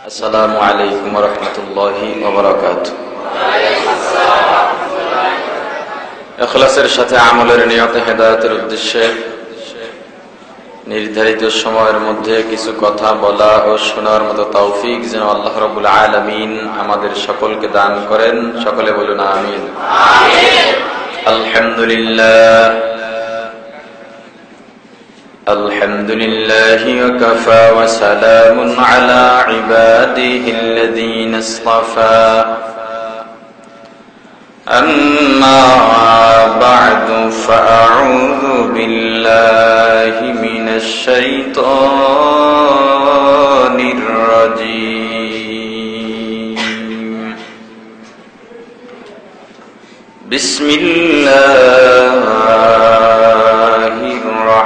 আসসালামু আলাইকুম রহমতুল্লাহি এখলাসের সাথে আমলের নিয়ত হেদায়তের উদ্দেশ্যে নির্ধারিত সময়ের মধ্যে কিছু কথা বলা ও শোনার মতো তৌফিক যেন আল্লাহ রবুল আলমিন আমাদের সকলকে দান করেন। সকলে বলুন আমিন। আলহামদুলিল্লাহ। الحمد لله وكفى وسلام على عباده الذين اصطفى. أما بعد فأعوذ بالله من الشيطان الرجيم. بسم الله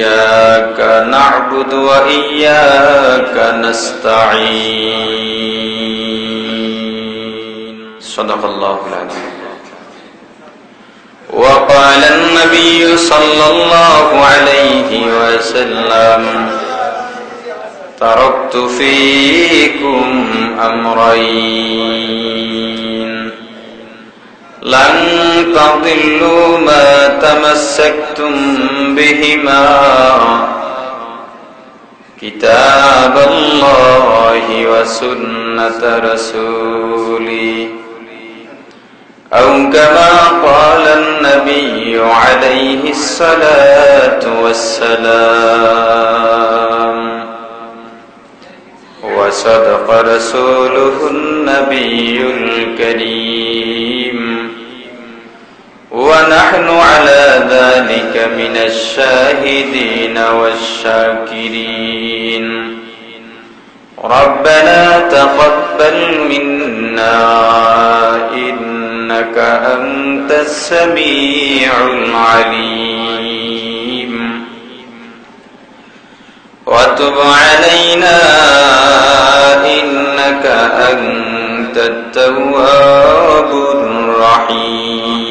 إياك نعبد وإياك نستعين. صدق الله العظيم. وقال النبي صلى الله عليه وسلم تركت فيكم أمرين. لن تضلوا ما تمسكتم بهما. كتاب الله وسنة رسولي أو كما قال النبي عليه الصلاة والسلام. وصدق رسوله النبي الكريم. ونحن على ذلك من الشاهدين والشاكرين. ربنا تقبل منا إنك أنت السميع العليم. وتب علينا إنك أنت التواب الرحيم.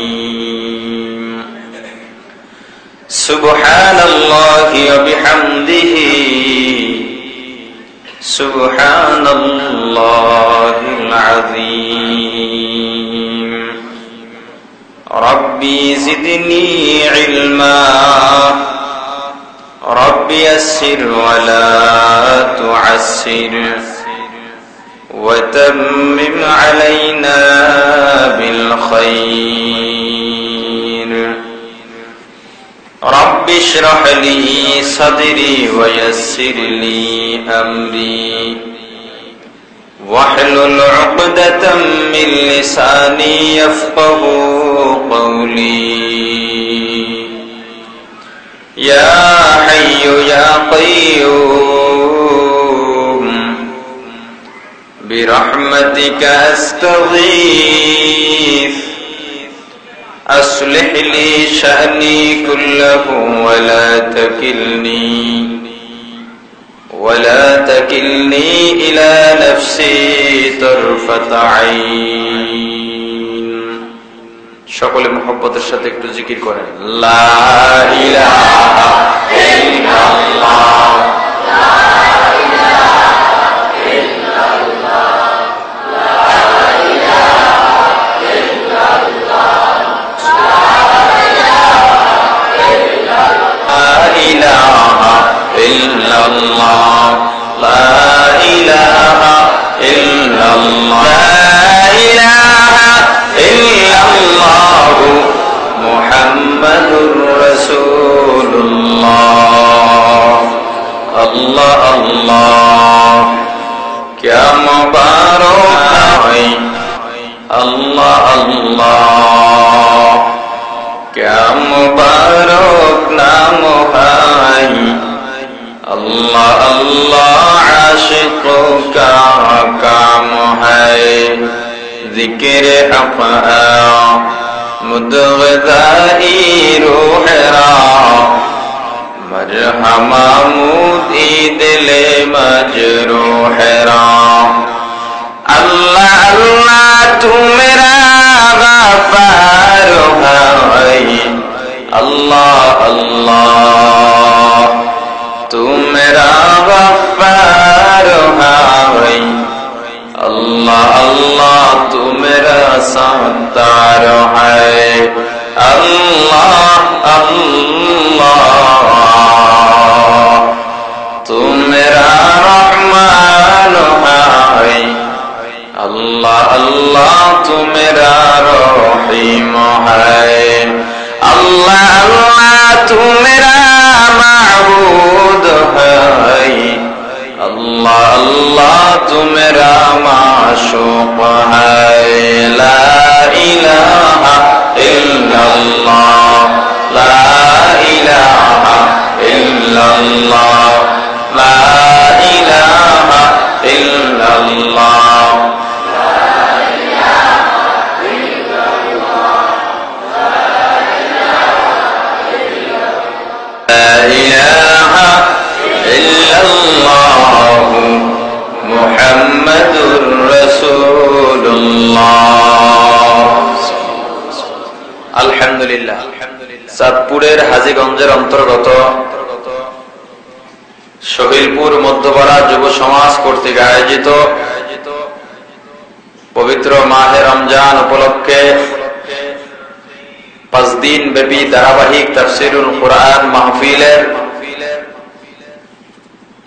سبحان الله وبحمده. سبحان الله العظيم. ربي زدني علما. رب يسر ولا تعسر. وتمم علينا بالخير. رب اشرح لي صدري ويسر لي أمري. واحلل عقدة من لساني يفقه قولي. يا حي يا قيوم برحمتك أستغيث. اصلح لي شأني كله ولا تكلني ولا تكلني إلى نفسي طرفة عين সকলে মোহব্বতের সাথে একটু জিকির করেন লা ইলাহা ইল্লাল্লাহ إلا الله لا إله إلا الله لا إله إلا الله محمد رسول الله الله. الله क्या मुबारक है अल्लाह अल्लाह क्या मुबारक नाम है الله الله عاشقك حق محي ذكر حق مدغذائي روح را. مرحما مودي دل مجروح را. الله الله تمرا غفار هاي الله الله تم মেরা গফার হাই আল্লাহ আল্লাহ, তু মেরা সাতার হাই আল্লাহ আল্লাহ, তু মেরা রহমান হাই আল্লাহ আল্লাহ, তু মেরা তোমরা মাসুক লা ইলাহা ইল্লাল্লাহ লা ইলাহা ইল্লাল্লাহ লা ইলাহা ইল্লাল্লাহ। আলহামদুলিল্লাহ। চাঁদপুরের হাজিগঞ্জের অন্তর্গত মধ্যপাড়া যুব সমাজ কর্তৃক আয়োজিত পবিত্র মাহে রমজান উপলক্ষে পাঁচ দিন ব্যাপী ধারাবাহিক তফসিরুল কোরআন মাহফিলের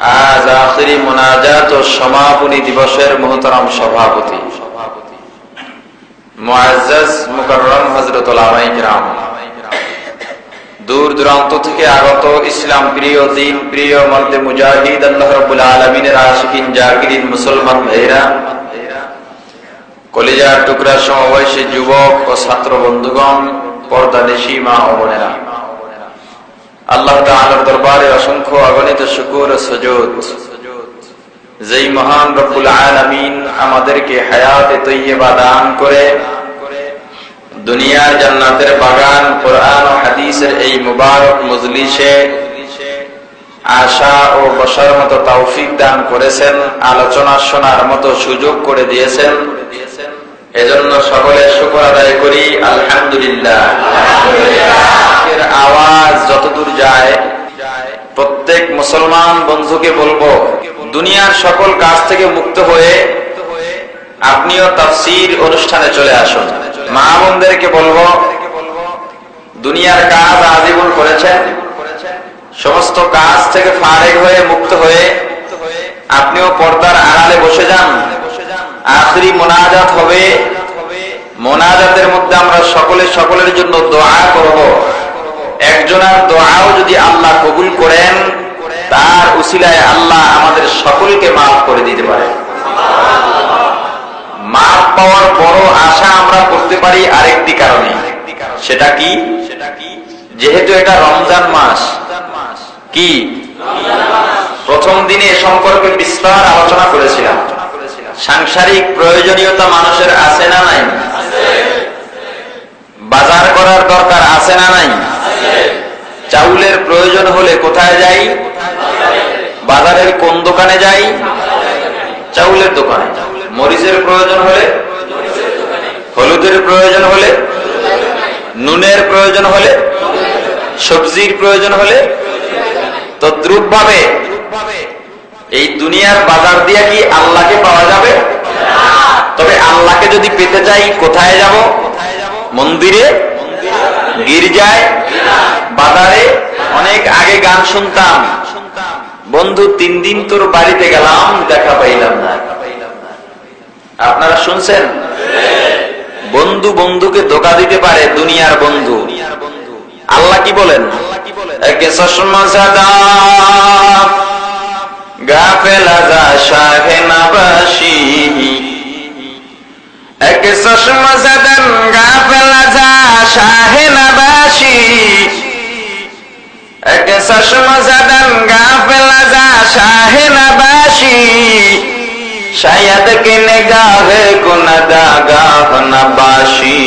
আজ আখরি মোনাজাত ও সমাপনী দিবসের মোহতরম সভাপতি। দূর দূরান্ত থেকে আগত ইসলাম প্রিয় দিন, প্রিয় মর্দে মুজাহিদ আল্লাহ রাব্বুল আলামিনের আশিকিন জাকিরিন মুসলমান ভাইরা, কলিজার টুকরা সমবয়সী যুবক ও ছাত্র বন্ধুগণ, পর্দা দেশি মা ও আল্লাহ তাআলার দরবারে অসংখ্য অগণিত শুকুর ও যেই মহান রব্বুল আলামিন আমাদেরকে হায়াতে তৈয়বা দান করে, দুনিয়ার জান্নাতের বাগান, কোরআন হাদিসের এই মুবারক মজলিসে আশা ও বসার মতো তৌফিক দান করেছেন, আলোচনা শোনার মতো সুযোগ করে দিয়েছেন। এজন্য সকলে শুকর আদায় করি, আলহামদুলিল্লাহ। আওয়াজ যতদূর যায়, প্রত্যেক মুসলমান বন্ধুকে বলব, দুনিয়ার সকল কাজ থেকে মুক্ত হয়ে আপনিও তাফসির অনুষ্ঠানে চলে আসুন। মা বোনদেরকে বলব, দুনিয়ার কাজ আজীবন করেছেন। সমস্ত কাজ থেকে ফারেক হয়ে মুক্ত হয়ে আপনিও পর্দার আড়ালে বসে যান। আখরি মোনাজাত হবে। মোনাজাতের মধ্যে আমরা সকলে সকলের জন্য দোয়া করব। একজনের দোয়াও যদি আল্লাহ কবুল করেন, তার উসিলায় আল্লাহ আমাদের সকলকে মাফ করে দিতে পারে। মাফ পাওয়ার বড় আশা আমরা করতে পারি আরেকটি কারণে। সেটা কি? যেহেতু এটা রমজান মাস। কি? প্রথম দিনে সম্পর্কে বিস্তার আলোচনা করেছিলাম। সাংসারিক প্রয়োজনীয়তা মানুষের আছে না নাই? বাজার করার দরকার আছে না নাই? চাউলের প্রয়োজন হলে কোথায় যাই? বাজারের কোন দোকানে যাই? চাউলের দোকানে। মরিচের প্রয়োজন হলে? হলুদের প্রয়োজন হলে? নুনের প্রয়োজন হলে? সবজির প্রয়োজন হলে? তদ্রুপ ভাবে এই দুনিয়ার বাজার দিয়ে কি আল্লাহকে পাওয়া যাবে? তবে আল্লাহকে যদি পেতে চাই, কোথায় যাব? মন্দিরে? গির্জায়? বাজারে? অনেক আগে গান শুনতাম। বন্ধু, তিন দিন তোর বাড়িতে গেলাম, দেখা পাইলাম না। আপনারা শুনছেন? বন্ধু বন্ধুকে ধোকা দিতে পারে দুনিয়ার বন্ধু। আল্লাহ কি বলেন? একে চশমা সাদা গাফেল আজা শাহে নাবাসি। এক চশমা গাহ গাফেল আজা শাহে নাবাসি। এক চশমা জাদান গাফেল আজা শাহে নাবাসি। শায়দ কে নিগাহে গাহ না দাগাহ নাবাসি।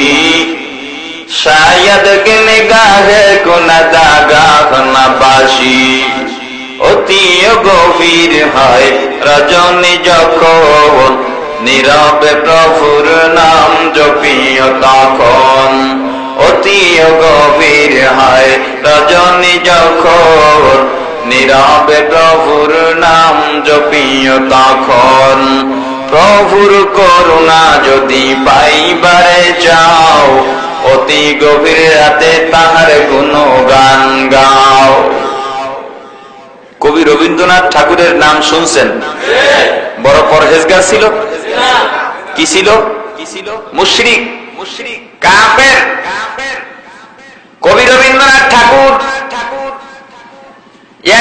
শায়দ কে নিগাহে কো না দাগাহ অতি গভীর হয়। রজনী যখন নীরবে প্রভুর নাম জপিও তখন অতি গভীর হয়। রজনী যখন নীরবে প্রভুর নাম জপিও তখন প্রভুর করুণা যদি পাইবারে যাও অতি গভীর রাতে তাহার গুণগান গাও। কবি রবীন্দ্রনাথ ঠাকুরের নাম শুনছেন? বড় পরহেজগার ছিল? কি ছিল? মুশরিক কবি রবীন্দ্রনাথ ঠাকুর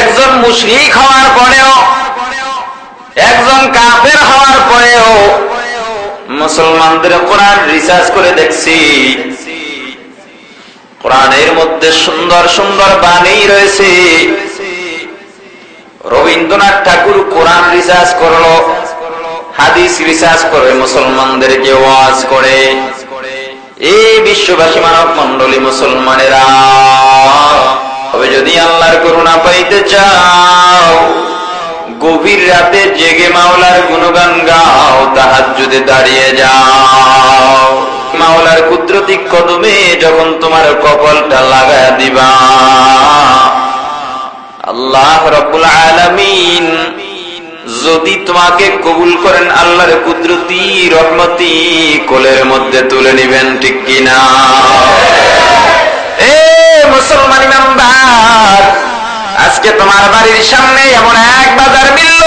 একজন মুশরিক হওয়ার পরেও, একজন কাফের হওয়ার পরেও মুসলমানদের কোরআন রিসার্চ করে দেখছি। কোরআনের মধ্যে সুন্দর সুন্দর বাণী রয়েছে। রবীন্দ্রনাথ ঠাকুর কোরআন রিসার্চ করল, হাদিস রিসার্চ করে, মুসলমানদেরকে ওয়াজ করে। এই বিশ্ববাসী মানব মন্ডলী মুসলমানেরা, তবে যদি আল্লাহর করুণা পাইতে চাও, গভীর রাতে জেগে মাওলার গুণগান গাও তাহার যদি দাঁড়িয়ে যাও। মাওলার কুদরতি কদমে যখন তোমার কপালটা লাগায় দিবা আল্লাহ রব্বুল আলামিন যদি তোমাকে কবুল করেন আল্লাহর কুদরতি, রহমতি কোলের মধ্যে তুলে নিবেন, ঠিক কিনা? এ মুসলমান ইমানদার আজকে তোমার বাড়ির সামনে এমন এক বাজার মিলল,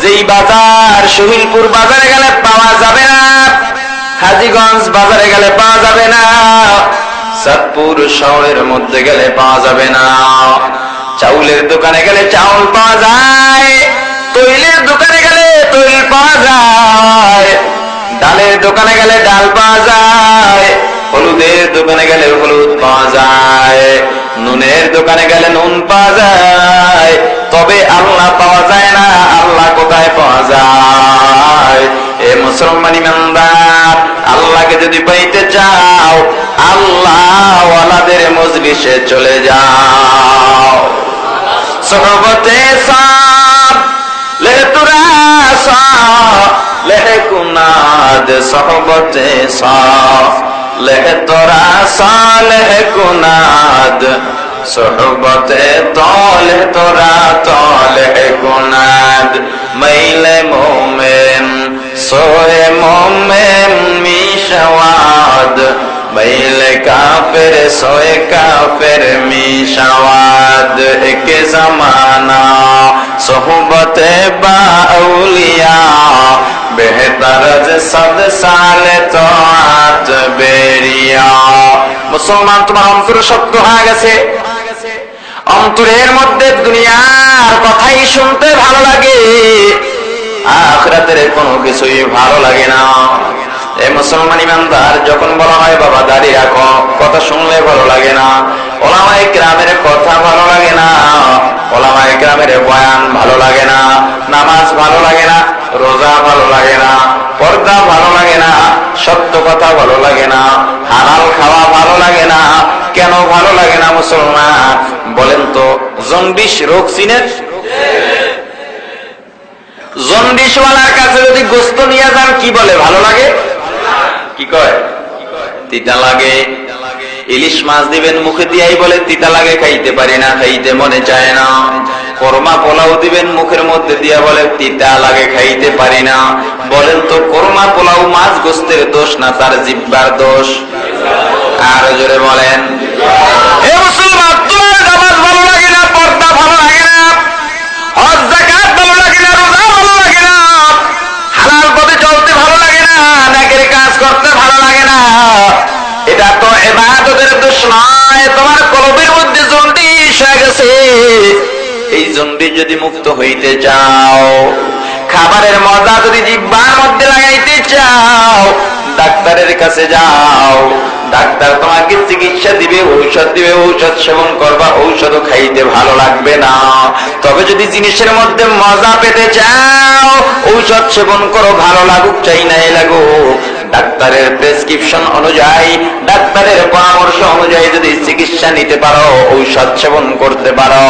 যেই বাজার শহীদপুর বাজারে গেলে পাওয়া যাবে না, হাজিগঞ্জ বাজারে গেলে পাওয়া যাবে না, সাতপুর শহরের মধ্যে গেলে পাওয়া যাবে না। চাউলের দোকানে গেলে চাউল পাওয়া যায়, তৈলের দোকানে গেলে তৈল পাওয়া যায়, ডালের দোকানে গেলে ডাল পাওয়া যায়, হলুদের দোকানে গেলে হলুদ পাওয়া যায়, নুনের দোকানে গেলে নুন পাওয়া যায়, তবে আল্লাহ পাওয়া যায় না, আল্লাহ কোথায় পাওয়া যায়? এ মুসলমান ইমানদার আল্লাহকে যদি পাইতে চাও আল্লাহ ওয়ালাদের মজলিসে চলে যাও। সহবতে তুরা সহবতে তলে তোরা তলে গুনাদ মাইলে সোহবতে বাউলিয়া বেহতর সদ সালে বেরিয়া মুসলমান তোমার অন্তর শক্ত হয়ে গেছে অন্তরের মধ্যে দুনিয়ার কথাই শুনতে ভালো লাগে আখরাতের কোনো কিছুই ভালো লাগে না এ মুসলমান ইমানদার যখন বলা হয় বাবা রাখো কথা শুনলে ভালো লাগে না গ্রামের কথা ভালো লাগে না গ্রামের বয়ান ভালো লাগে না নামাজ ভালো লাগে না রোজা ভালো লাগে না পর্দা ভালো লাগে না সত্য কথা ভালো লাগে না হালাল খাওয়া ভালো লাগে না কেন ভালো লাগে না মুসলমান বলেন তো জন্ডিস রোগ চিনেন জন্ডিসওয়ালার কাছে যদি গোস্ত নিয়ে যান, কি বলে, ভালো লাগে? কি কয়? তিতা লাগে। ইলিশ মাছ দিবেন, মুখে দিয়াই বলে, তিতা লাগে, খাইতে পারি না, খাইতে মনে চায় না। করমা পোলাও দিবেন, মুখের মধ্যে দিয়া বলে, তিতা লাগে, খাইতে পারি না। বলেন তো, করমা পোলাও মাছ গোস্তের দোষ না তার জিব্বার দোষ? আর জোরে বলেন। পর্দা ভালো লাগে না রোজা ভালো লাগে না হালাল পথে চলতে ভালো লাগে না নাকের কাজ করতে ভালো লাগে না। এটা তো এবাদতের দোষ তোমার কলবের মধ্যে জন্ডিস হয়ে গেছে। এই জন্ডিস যদি মুক্ত হইতে চাও, খাবারের মজা যদি জিব্বার মধ্যে লাগাইতে চাও, ডাক্তারের কাছে যাও। ডাক্তার তোমাকে চিকিৎসা দিবে, ঔষধ দিবে, ঔষধ সেবন করবা, ঔষধও খাইতে ভালো লাগবে না। তবে যদি জিনিসের মধ্যে মজা পেতে চাও, ঔষধ সেবন করো, ভালো লাগুক, চাই নাই লাগুক। ডাক্তারের প্রেসক্রিপশন অনুযায়ী, ডাক্তারের পরামর্শ অনুযায়ী যদি চিকিৎসা নিতে পারো, ঔষধ সেবন করতে পারো,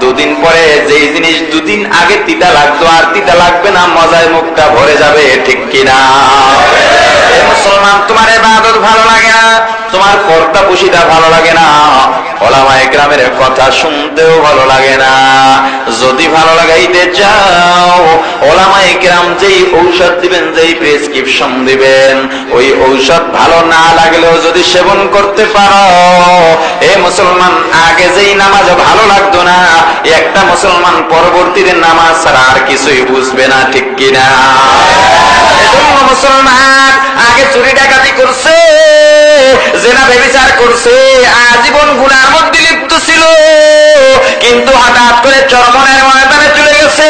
দুদিন পরে যেই জিনিস দুদিন আগে তিতা লাগতো আর তিতা লাগবে না মজায় মুখটা ভরে যাবে, ঠিক কিনা? মুসলমান, তোমার এবার ভালো লাগে না? তোমার কর্তা পুষিটা ভালো লাগে না। ওলামায়ে গ্রামের কথা শুনতেও ভালো লাগে না। যদি ভালো লাগাইতে চাও, ওলামায়ে গ্রাম যেই ঔষধ দিবেন, যেই প্রেসক্রিপশন দিবেন, ওই ঔষধ ভালো না লাগলেও যদি সেবন করতে পারো, এ মুসলমান আগে যেই নামাজ ভালো লাগতো না, একটা মুসলমান পরবর্তীতে নামাজ ছাড়া আর কিছুই বুঝবে না, ঠিক কিনা? মুসলমান আগে চুরি ডাকাতি করছে জেনা বেবিচার করছে, আজীবন গুনার মধ্যে লিপ্ত ছিল। কিন্তু হঠাৎ করে চরমনের ময়দানে চলে গেছে।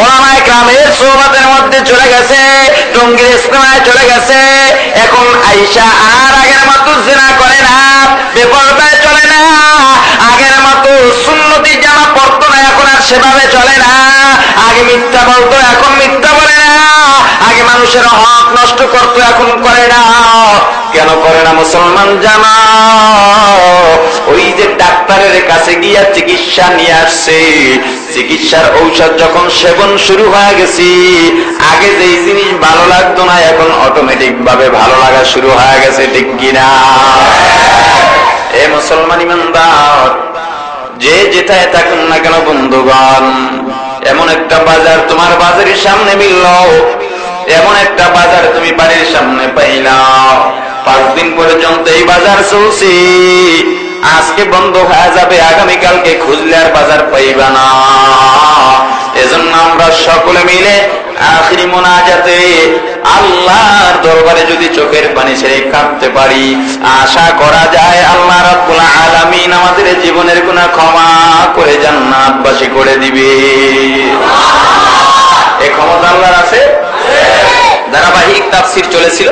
ওলামায় গ্রামের সোহবাদের মধ্যে চলে গেছে টঙ্গির ইসলামায় চলে গেছে। এখন আইসা আর আগের মতো জেনা করে না, বেপরদায় চলে না, আগের মতো সুন্নতি জামা পড়তো না, এখন আর সেভাবে চলে না। আগে মিথ্যা বলতো, এখন মিথ্যা বলে না। আগে মানুষের হক নষ্ট করতো, এখন করে না। কেন করে না মুসলমান জানা? ওই যে ডাক্তারের কাছে গিয়া চিকিৎসা নিয়ে আসছে। চিকিৎসার ঔষধ যখন সেবন শুরু হয়ে গেছি, আগে যেই জিনিস ভালো লাগতো না, এখন অটোমেটিক ভাবে ভালো লাগা শুরু হয়ে গেছে, ঠিক কিনা? এ মুসলমান ইমানদার, যে যেটায় থাকুন না কেন বন্ধুগণ, এমন একটা বাজার তোমার বাজারের সামনে মিলল এমন একটা বাজার তুমি বাড়ির সামনে পাইলাম পাঁচ দিন পর্যন্ত এই বাজার চলছি। আজকে বন্ধ হয়ে যাবে, আগামীকালকে খুঁজলে আর বাজার পাইবা না। এজন্য আমরা সকলে মিলে আখরি মোনাজাতে আল্লাহর দরবারে যদি চোখের পানি ছেড়ে কাঁদতে পারি, আশা করা যায় আল্লাহ রাব্বুল আলামিন আমাদের জীবনের গুনাহ ক্ষমা করে জান্নাতবাসী করে দিবে। এ ক্ষমতা আল্লাহর আছে? ধারাবাহিক তাফসীর চলেছিল।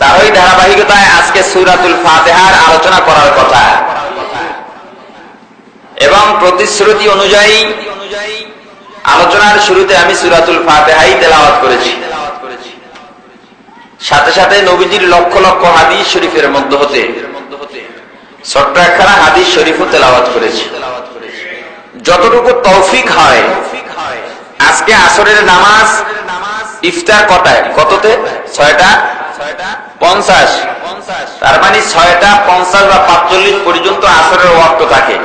তার ওই ধারাবাহিকতায় আজকে সূরাতুল ফাতিহার আলোচনা করার কথা। এবং প্রতিশ্রুতি অনুযায়ী আলোচনার শুরুতে আমি সুরাতুল ফাতেহাই তেলাওয়াত করেছি। সাথে সাথে নবীজির লক্ষ লক্ষ হাদিস শরীফের মধ্য হতে, ছোট্ট হাদিস শরীফও তেলাওয়াত করেছি। যতটুকু তৌফিক হয় আজকে আসরের নামাজ ইফতার কটায়? কততে? ছয়টা? পঞ্চাশ। তার মানে ছয়টা পঞ্চাশ বা পাঁচচল্লিশ পর্যন্ত আসরের ওয়াক্ত থাকে।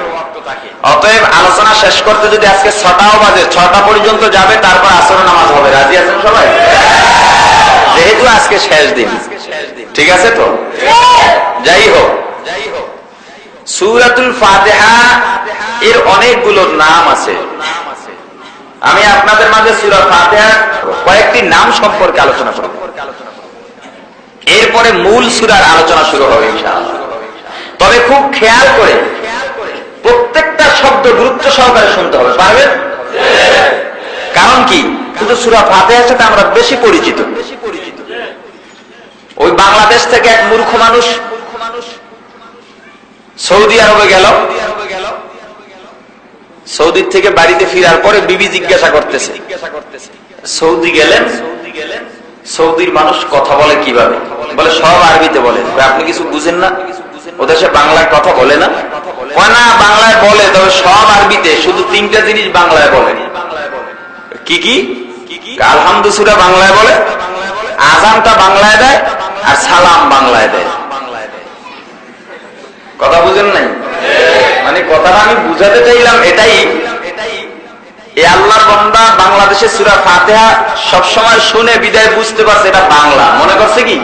অতএব আলোচনা শেষ করতে যদি আজকে ছটাও বাজে ছটা পর্যন্ত যাবে তারপর আসর নামাজ হবে। রাজি আছেন সবাই? যেহেতু আজকে শেষ দিন। ঠিক আছে তো? যাই হোক। সুরাতুল ফাতেহা এর অনেকগুলো নাম আছে। আমি আপনাদের মাঝে সুরা ফাতেহা কয়েকটি নাম সম্পর্কে আলোচনা করব। এরপরে মূল সুরার আলোচনা শুরু হবে তবে খুব খেয়াল করে প্রত্যেকটা শব্দ গুরুত্ব সহকারে শুনতে হবে, পারবেন? কারণ কি? শুধু সুরা ফাতেহার সাথে আমরা বেশি পরিচিত। ওই বাংলাদেশ থেকে এক মূর্খ মানুষ সৌদি আরবে গেল। সৌদির থেকে বাড়িতে ফিরার পরে বিবি জিজ্ঞাসা করতেছে। সৌদি গেলেন? সৌদির মানুষ কথা বলে কীভাবে? বলে, সব আরবিতে বলে। আপনি কিছু বুঝেন না? ওদের সে বাংলায় কথা বলে না? না, বাংলায় বলে, তবে সব আরবিতে, শুধু তিনটা জিনিস বাংলায় বলে। কি কি? আলহামদুসুরা বাংলায় বলে আজানটা বাংলায় দেয়, আর সালাম বাংলায় দেয়। কথা বুঝেন নাই? মানে কথাটা আমি বুঝাতে চাইলাম এটাই। এই আল্লাহর বন্দা বাংলাদেশের সুরা ফাতেহা সবসময় শুনে বিদায় বুঝতে পারছে এটা বাংলা। মনে করছে কি?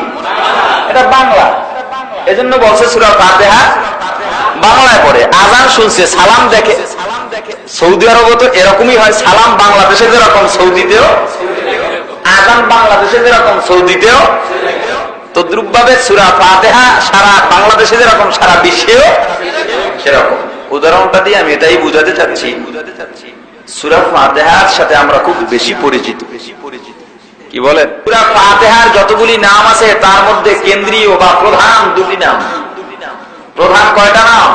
এটা বাংলা। এজন্য বলছে সুরা ফাতেহা বাংলায় পড়ে। আজান শুনছে, সালাম দেখে। সৌদি আরব তো এরকমই হয়, সালাম বাংলাদেশে যেরকম, সৌদিতেও। আজান বাংলাদেশে যেরকম, সৌদিতেও। তদ্রুপ ভাবে সুরা ফাতেহা সারা বাংলাদেশে যেরকম, সারা বিশ্বেও। সেরকম। উদাহরণটা দিয়ে আমি এটাই বুঝাতে চাচ্ছি। সুরা ফাতেহার সাথে আমরা খুব বেশি পরিচিত। বেশি পরিচিত কি বলেন? পুরা ফাতেহার যতগুলি নাম আছে তার মধ্যে কেন্দ্রীয় বা প্রধান দুটি নাম। প্রধান কয়টা নাম?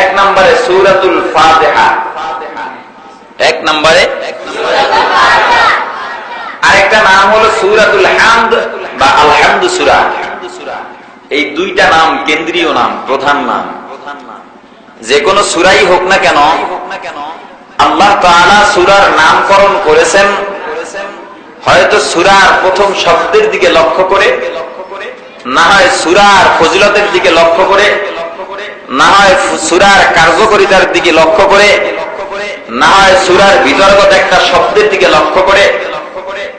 এক নম্বরে সুরাতুল ফাতেহা। এক নম্বরে? আরেকটা নাম হলো সুরাতুল হামদ বা আলহামদু সুরা। এই দুইটা নাম কেন্দ্রীয় নাম প্রধান নাম। যে কোনো সুরাই হোক না কেন, আল্লাহ তাআলা সুরার নামকরণ করেছেন। হয়তো সুরার প্রথম শব্দের দিকে লক্ষ্য করে, না হয় সুরার ফজিলতের দিকে লক্ষ্য করে, না হয় সুরার কার্যকরিতার দিকে লক্ষ্য করে, না হয় সুরার বিতর্গত একটা শব্দের দিকে লক্ষ্য করে,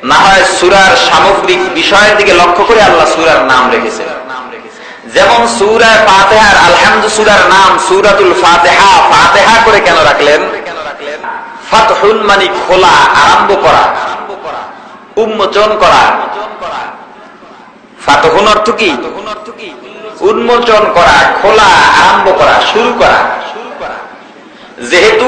না হয় সুরার সামগ্রিক বিষয়ের দিকে লক্ষ্য করে আল্লাহ সুরার নাম রেখেছে যেমন সুরার ফাতেহার, আলহামদু সুরার নাম সুরাতুল ফাতেহা। ফাতেহা করে কেন রাখলেন? ফাতহুন মানি খোলা, আরম্ভ করা, উন্মোচন করা। ফাতহুন অর্থ কি? উন্মোচন করা, খোলা, আরম্ভ করা, শুরু করা। যেহেতু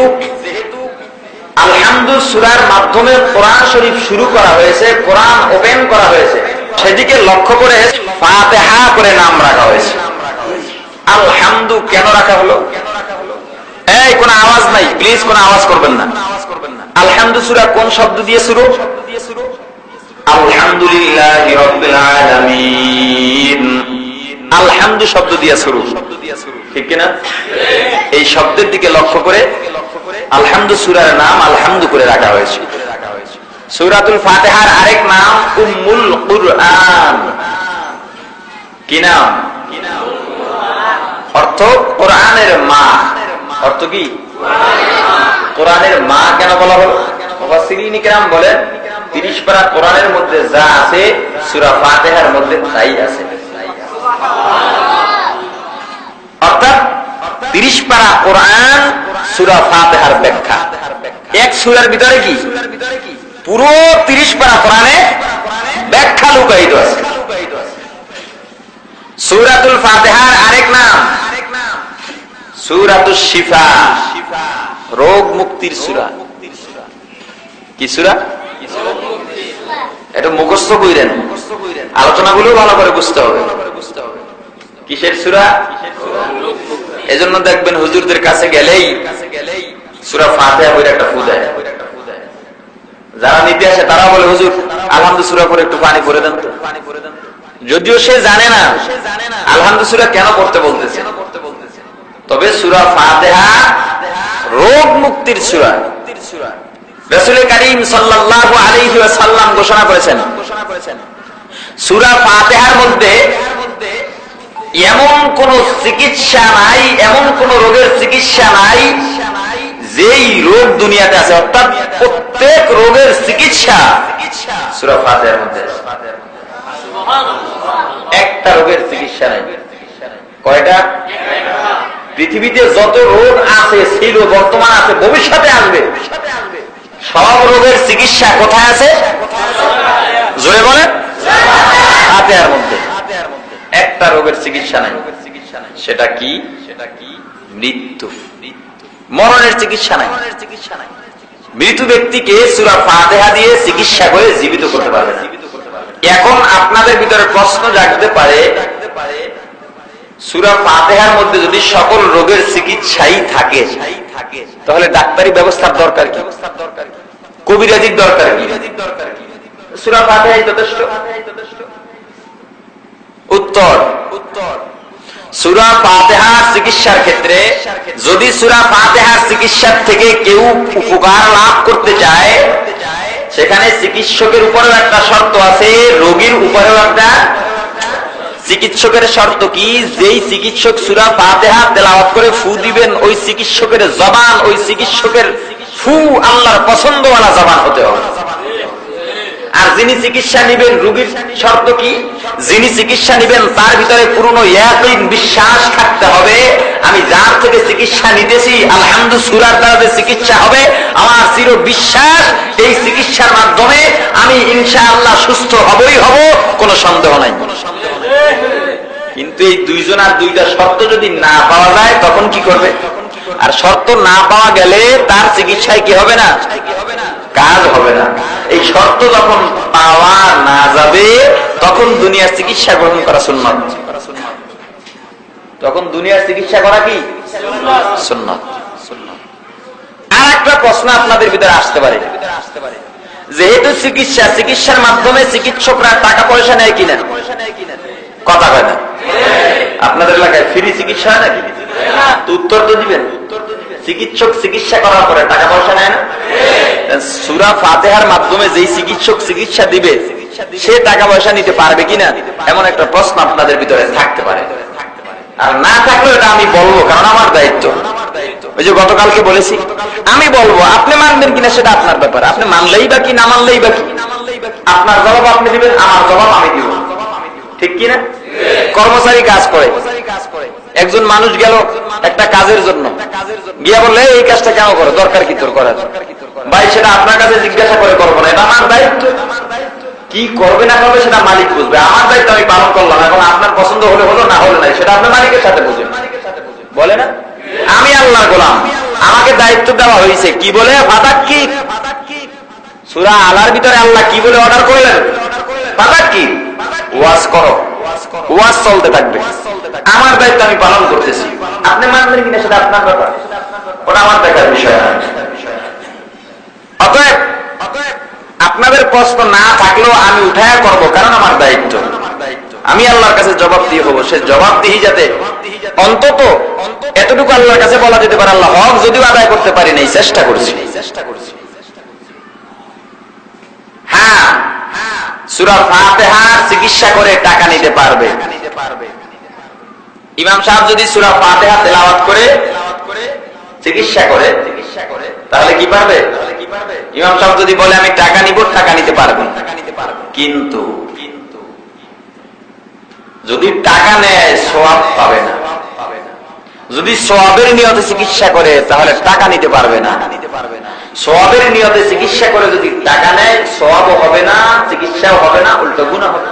আলহামদু সুরার মাধ্যমে কোরআন শরীফ শুরু করা হয়েছে, কোরআন ওপেন করা হয়েছে সেদিকে লক্ষ্য করে ফাতেহা করে নাম রাখা হয়েছে। আলহামদু কেন রাখা হলো? এই, কোন আওয়াজ নাই। প্লিজ কোন আওয়াজ করবেন না। আলহামদু সুরা কোন শব্দ দিয়ে শুরু? আলহামদুলিল্লাহ আলহামদু শব্দ দিয়ে শুরু। ঠিক কিনা? এই শব্দের দিকে লক্ষ্য করে আলহামদু সুরার নাম আলহামদু করে রাখা হয়েছে। সুরাতুল ফাতেহার আরেক নাম উম্মুল কুরআন। কি নাম? অর্থ কোরআনের মা। অর্থ কি? কোরআনের মা কেন বলা হলো? বলেন, তিরিশ পারা কোরআনের মধ্যে যা আছে, সুরা ফাতেহার মধ্যে তাই আছে। অর্থাৎ তিরিশ পারা কোরআন সুরা ফাতেহার ব্যাখ্যা। এক সুরার ভিতরে কি? পুরো তিরিশ পারা কোরআনে ব্যাখ্যা লুকায়িত আছে। সুরাতুল ফাতেহার আরেক নাম। সুরাতুল শিফা। রোগ মুক্তির সুরা। কি সুরা? এটা মুখস্থ কইরেন। ভালো করে বুঝতে হবে। কিসের সুরা? এজন্য দেখবেন হুজুরদের কাছে গেলেই সুরা বইটা একটা দেয়। যারা নিতে আসে, তারা বলে, হুজুর আলহামদু সুরা করে একটু পানি করে দেন যদিও সে জানে না আলহামদু সুরা কেন করতে বলতেছে। তবে সুরা ফাতেহা রোগ মুক্তির সুরা। সাল্লাম ঘোষণা করেছেন মধ্যে এমন কোন চিকিৎসা নাই, এমন কোন রোগের চিকিৎসা নাই যেই রোগ দুনিয়াতে আছে, অর্থাৎ প্রত্যেক রোগের চিকিৎসা সুরা মধ্যে একটা রোগের চিকিৎসা নাই। কয়টা? পৃথিবীতে যত রোগ আছে ছিল বর্তমান আছে, ভবিষ্যতে আসবে। সব রোগের চিকিৎসা কোথায় আছে? জোরে বলে হাতের মধ্যে। একটা রোগের চিকিৎসা নাই। সেটা কি? সেটা কি মৃত্যু মৃত্যু। মরণের চিকিৎসা নাই। মৃত্যু ব্যক্তিকে সুরা ফাতেহা দিয়ে চিকিৎসা করে জীবিত করতে পারবে এখন আপনাদের ভিতরে প্রশ্ন জাগতে পারে, সুরা ফাতেহার মধ্যে যদি সকল রোগের চিকিৎসাই থাকে, তাহলে ডাক্তারি ব্যবস্থার দরকার কি? কবিরাজির দরকার কি? সুরা ফাতেহাই যথেষ্ট? উত্তর উত্তর সুরা ফাতেহার চিকিৎসার ক্ষেত্রে যদি সুরা ফাতেহার চিকিৎসার থেকে কেউ উপকার লাভ করতে চায় সেখানে চিকিৎসকের উপরেও একটা শর্ত আছে, রোগীর উপরেও একটা। চিকিৎসকের শর্ত কি? যেই চিকিৎসক সুরা ফাতেহা তেলাওয়াত করে ফু দিবেন, ওই চিকিৎসকের জবান, ওই চিকিৎসকের ফু আল্লাহর পছন্দওয়ালা জবান হতে হবে। আর যিনি চিকিৎসা নিবেন রুগীর শর্ত কি? যিনি চিকিৎসা নিবেন, তার ভিতরে পুরনো ইয়াকিন বিশ্বাস থাকতে হবে। আমি যার থেকে চিকিৎসা নিতেছি, আলহামদু সুরার দ্বারা চিকিৎসা হবে। আমার চির বিশ্বাস এই চিকিৎসার মাধ্যমে আমি ইনশা আল্লাহ সুস্থ হবই হব, কোনো সন্দেহ নাই। কিন্তু এই দুইজন আর দুইটা শর্ত যদি না পাওয়া যায়, তখন কি করবে? আর শর্ত না পাওয়া গেলে তার চিকিৎসায় কি হবে না? কাজ হবে না। এই শর্ত যখন পাওয়া না যাবে, তখন দুনিয়ার চিকিৎসা গ্রহণ করা সুন্নত। তখন দুনিয়ার চিকিৎসা করা কি? সুন্নত। আর একটা প্রশ্ন আপনাদের ভিতরে আসতে পারে। যেহেতু চিকিৎসা, চিকিৎসার মাধ্যমে চিকিৎসকরা টাকা পয়সা নেয় কিনা কথা হয় না। আপনাদের এলাকায় ফ্রি চিকিৎসা হয় নাকি? উত্তর তো দিবেন। চিকিৎসক চিকিৎসা করার পরে টাকা পয়সা নেয় না? সুরা ফাতেহার মাধ্যমে যেই চিকিৎসক চিকিৎসা দিবে সে টাকা পয়সা নিতে পারবে কিনা এমন একটা প্রশ্ন আপনাদের ভিতরে থাকতে পারে। আর না থাকলেও এটা আমি বলব কারণ আমার দায়িত্ব। ওই যে গতকালকে বলেছি আমি বলব আপনি মানবেন কিনা সেটা আপনার ব্যাপার। আপনি মানলেই বা কি না মানলেই বা কি? আপনার জবাব আপনি দিবেন আমার জবাব আমি দিব। ঠিক কিনা? কর্মচারী কাজ করে। একজন মানুষ গেল একটা কাজের জন্য। গিয়া বললে, এই কাজটা কেন করে? দরকার কি তোর করার? ভাই, সেটা আপনার কাছে জিজ্ঞাসা করে করব না। এটা আমার দায়িত্ব। কি করবে না করবে সেটা মালিক বুঝবে। আমার দায়িত্ব আমি পালন করলাম এখন আপনার পছন্দ হলে হলো, না হলে নাই, সেটা আপনার মালিকের সাথে বুঝবে বলে না? আমি আল্লাহ গোলাম। আমাকে দায়িত্ব দেওয়া হয়েছে। কি বলে? কি সুরা আলার ভিতরে আল্লাহ কি বলে অর্ডার করলেন? কি ওয়াজ করো। ওয়াজ চলতে থাকবে। আমার দায়িত্ব আমি পালন করতেছি। আপনি মানবেন কিনা সেটা আপনার ব্যাপার। ওটা আমার দেখার বিষয় না। অতএব আপনাদের প্রশ্ন না থাকলেও আমি উঠায়া করব কারণ আমার দায়িত্ব। আমি আল্লাহর কাছে জবাব দিয়ে হব। সে জবাব দিই যাতে অন্তত এতটুকু আল্লাহর কাছে বলা যেতে পারে আল্লাহ হক যদিও আদায় করতে পারি নাই চেষ্টা করছি। চেষ্টা করছি। হ্যাঁ সুরা ফাতেহার চিকিৎসা করে টাকা নিতে পারবে। ইমাম সাহেব যদি সুরা ফাতেহা তেলাওয়াত করে, চিকিৎসা করে চিকিৎসা করে তাহলে কি পারবে? ইমাম সাহেব যদি বলে, আমি টাকা নিব, টাকা নিতে পারবে কিন্তু যদি টাকা নেয় সোয়াব পাবে না। যদি সোয়াবের নিয়তে চিকিৎসা করে, তাহলে টাকা নিতে পারবে না। সোয়াবের নিয়তে চিকিৎসা করে যদি টাকা নেয় সোয়াবও হবে না, চিকিৎসাও হবে না, উল্টো গুণা হবে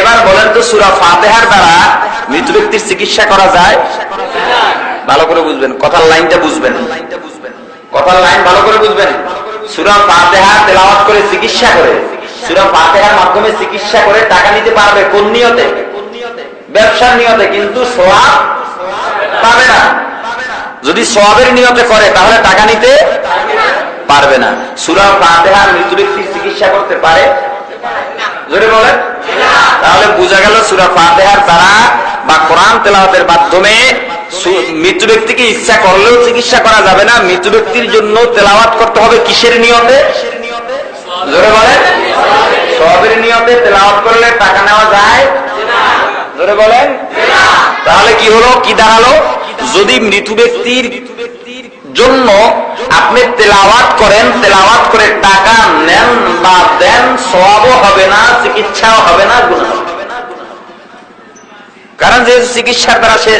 এবার বলেন তো সুরা ফাতেহার দ্বারা মৃত ব্যক্তির চিকিৎসা করা যায়? ভালো করে বুঝবেন, কথার লাইনটা বুঝবেন। কথার লাইন ভালো করে বুঝবেন। সুরা ফাতেহা তেলাওয়াত করে চিকিৎসা করে। সুরা ফাতেহার মাধ্যমে চিকিৎসা করে টাকা নিতে পারবে কোন নিয়তে? ব্যবসার নিয়তে, কিন্তু সোয়াব পাবে না। যদি সোয়াবের নিয়তে করে, তাহলে টাকা নিতে পারবে না। সুরা ফাতেহার মৃত ব্যক্তির চিকিৎসা করতে পারে? জোরে বলেন। তাহলে বোঝা গেল সুরা ফাতেহার দ্বারা বা কোরআন তেলাওয়াতের মাধ্যমে মৃত্যু ব্যক্তিকে ইচ্ছা করলেও চিকিৎসা করা যাবে না। মৃত্যু ব্যক্তির জন্য তেলাওয়াত করতে হবে কিসের নিয়তে? জোরে বলেন। সবের নিয়তে তেলাওয়াত করলে টাকা নেওয়া যায়? জোরে বলেন। তাহলে কি হলো? কি দাঁড়াল? যদি মৃত্যু ব্যক্তির জন্য আপনি তেলাওয়াত করেন, তেলাওয়াত করে টাকা নেন বা দেন সবও হবে না, চিকিৎসাও হবে না গুণ কারণ যে চিকিৎসার দ্বারা সে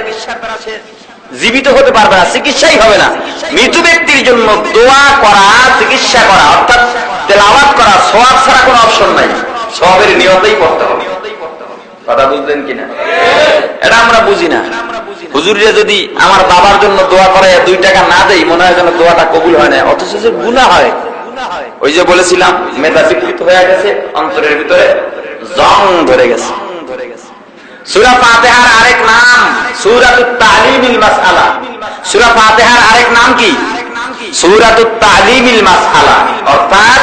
জীবিত হতে পারবে না, চিকিৎসাই হবে না। মৃত ব্যক্তির জন্য দোয়া করা, চিকিৎসা করা, অর্থাৎ তেলাওয়াত করা সব ছাড়া কোনো অপশন নাই। সবের নিয়তেই পড়তে হবে। কথা বুঝলেন কিনা? এটা আমরা বুঝি না। হুজুরিয়া যদি আমার বাবার জন্য দোয়া করে, দুই টাকা না দেই, মনে হয় যেন দোয়াটা কবুল হয় না। অথচ যে গুণা হয়। ওই যে বলেছিলাম, মেধা বিকৃত হয়ে গেছে, অন্তরের ভিতরে জং ধরে গেছে। সুরা ফাতেহার আরেক নাম, সুরাতুত তালিমিল মাসআলা। সুরা ফাতেহার আরেক কি? সুরাতুত অর্থাৎ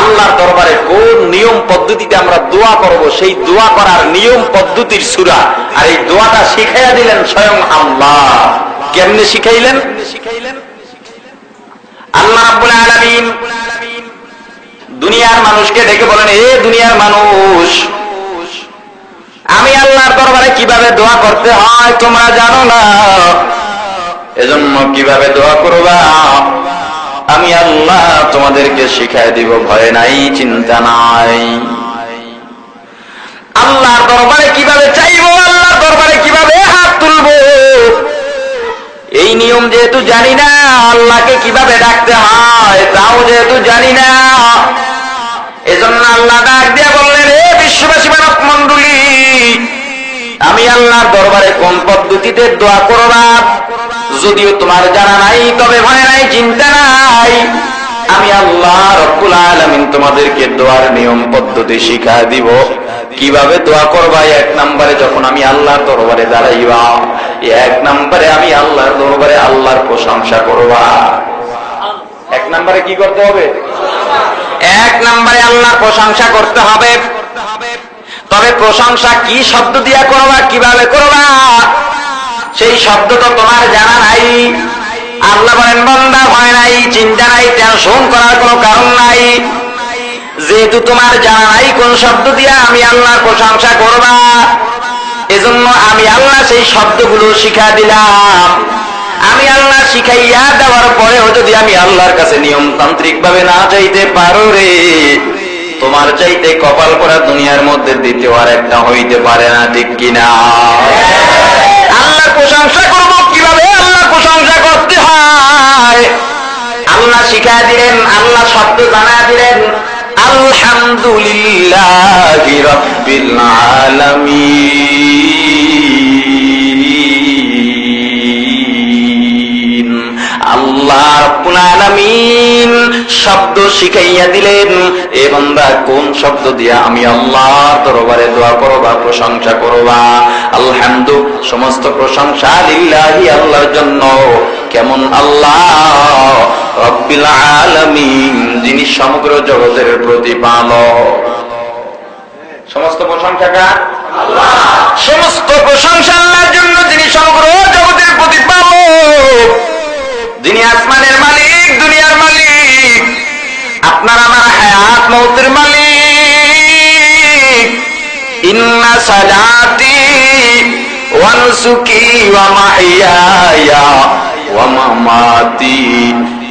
আল্লাহর দরবারে কোন নিয়ম পদ্ধতিতে আমরা দোয়া করব, সেই দোয়া করার নিয়ম পদ্ধতির সুরা। আর এই দোয়াটা শিখাইয়া দিলেন স্বয়ং আল্লাহ। কেমনে শিখাইলেন? আল্লাহ দুনিয়ার মানুষকে ডেকে বলেন, এ দুনিয়ার মানুষ, আমি আল্লাহর দরবারে কীভাবে দোয়া করতে হয় তোমরা জানো না? এজন্য কীভাবে দোয়া করবা? আমি আল্লাহ তোমাদেরকে শিখাই দিব, ভয় নাই, চিন্তা নাই। আল্লাহর দরবারে কীভাবে চাইব, আল্লাহর দরবারে কীভাবে হাত তুলবো? এই নিয়ম যেহেতু জানি না, আল্লাহকে কীভাবে ডাকতে হয়, তাও যেহেতু জানি না। এজন্য আল্লাহ ডাক দিয়ে বললেন রে বিশ্ববাসী মানব মন্ডলী আমি আল্লাহর দরবারে কোন পদ্ধতিতে দোয়া করবা যদিও তোমার জানা নাই, তবে ভয় নাই, চিন্তা নাই। আমি আল্লাহ রব্বুল আলামিন তোমাদেরকে দোয়ার নিয়ম পদ্ধতি শিখা দিব। কীভাবে দোয়া করবা? এক নম্বরে যখন আমি আল্লাহর দরবারে দাঁড়াইবা, এক নম্বরে আমি আল্লাহর দরবারে আল্লাহর প্রশংসা করবা। এক নম্বরে কি করতে হবে? এক নম্বরে আল্লাহর প্রশংসা করতে হবে। তবে প্রশংসা কি শব্দ দিয়া করবা, কীভাবে করবা? সেই শব্দ তো তোমার জানা নাই। আল্লাহ বলেন, বন্দা হয় নাই, চিন্তা নাই টেনশন করার কোনো কারণ নাই। যেহেতু তোমার জানা নাই কোন শব্দ দিয়া আমি আল্লাহর প্রশংসা করবা, এজন্য আমি আল্লাহ সেই শব্দগুলো শিখা দিলাম। আমি আল্লাহ শিখাইয়া দেওয়ার পরেও যদি আমি আল্লাহর কাছে নিয়মতান্ত্রিক ভাবে না চাইতে পারো রে তোমার চাইতে কপাল করা দুনিয়ার মধ্যে দ্বিতীয় আর একটা হইতে পারে না, ঠিক কিনা? আল্লাহ প্রশংসা করব কীভাবে? আল্লাহ প্রশংসা করতে হয়। আল্লাহ শিখা দিলেন, আল্লাহ শব্দ জানা দিলেন, আলহামদুলিল্লাহ রব্বিল আলামিন। আল্লাহ রব্বুল আলামিন শব্দ শিখাইয়া দিলেন এ বান্দা কোন শব্দ দিয়া আমি আল্লাহ দরবারে দোয়া করবা প্রশংসা করবা? আলহামদু সমস্ত প্রশংসা লিল্লাহি আল্লাহর জন্য। কেমন আল্লাহ রব্বিল আলামিন যিনি সমগ্র জগতের প্রতিপালক। সমস্ত প্রশংসা কার? সমস্ত প্রশংসা আল্লাহর জন্য যিনি সমগ্র জগতের প্রতিপালক। যিনি আসমানের মালিক, দুনিয়ার মালিক। আপনার আমার হায়াত মৌতের মালিক। ইন্না সালাতি ওয়া নুসুকি ওয়া মাহইয়ায়া ওয়া মামাতি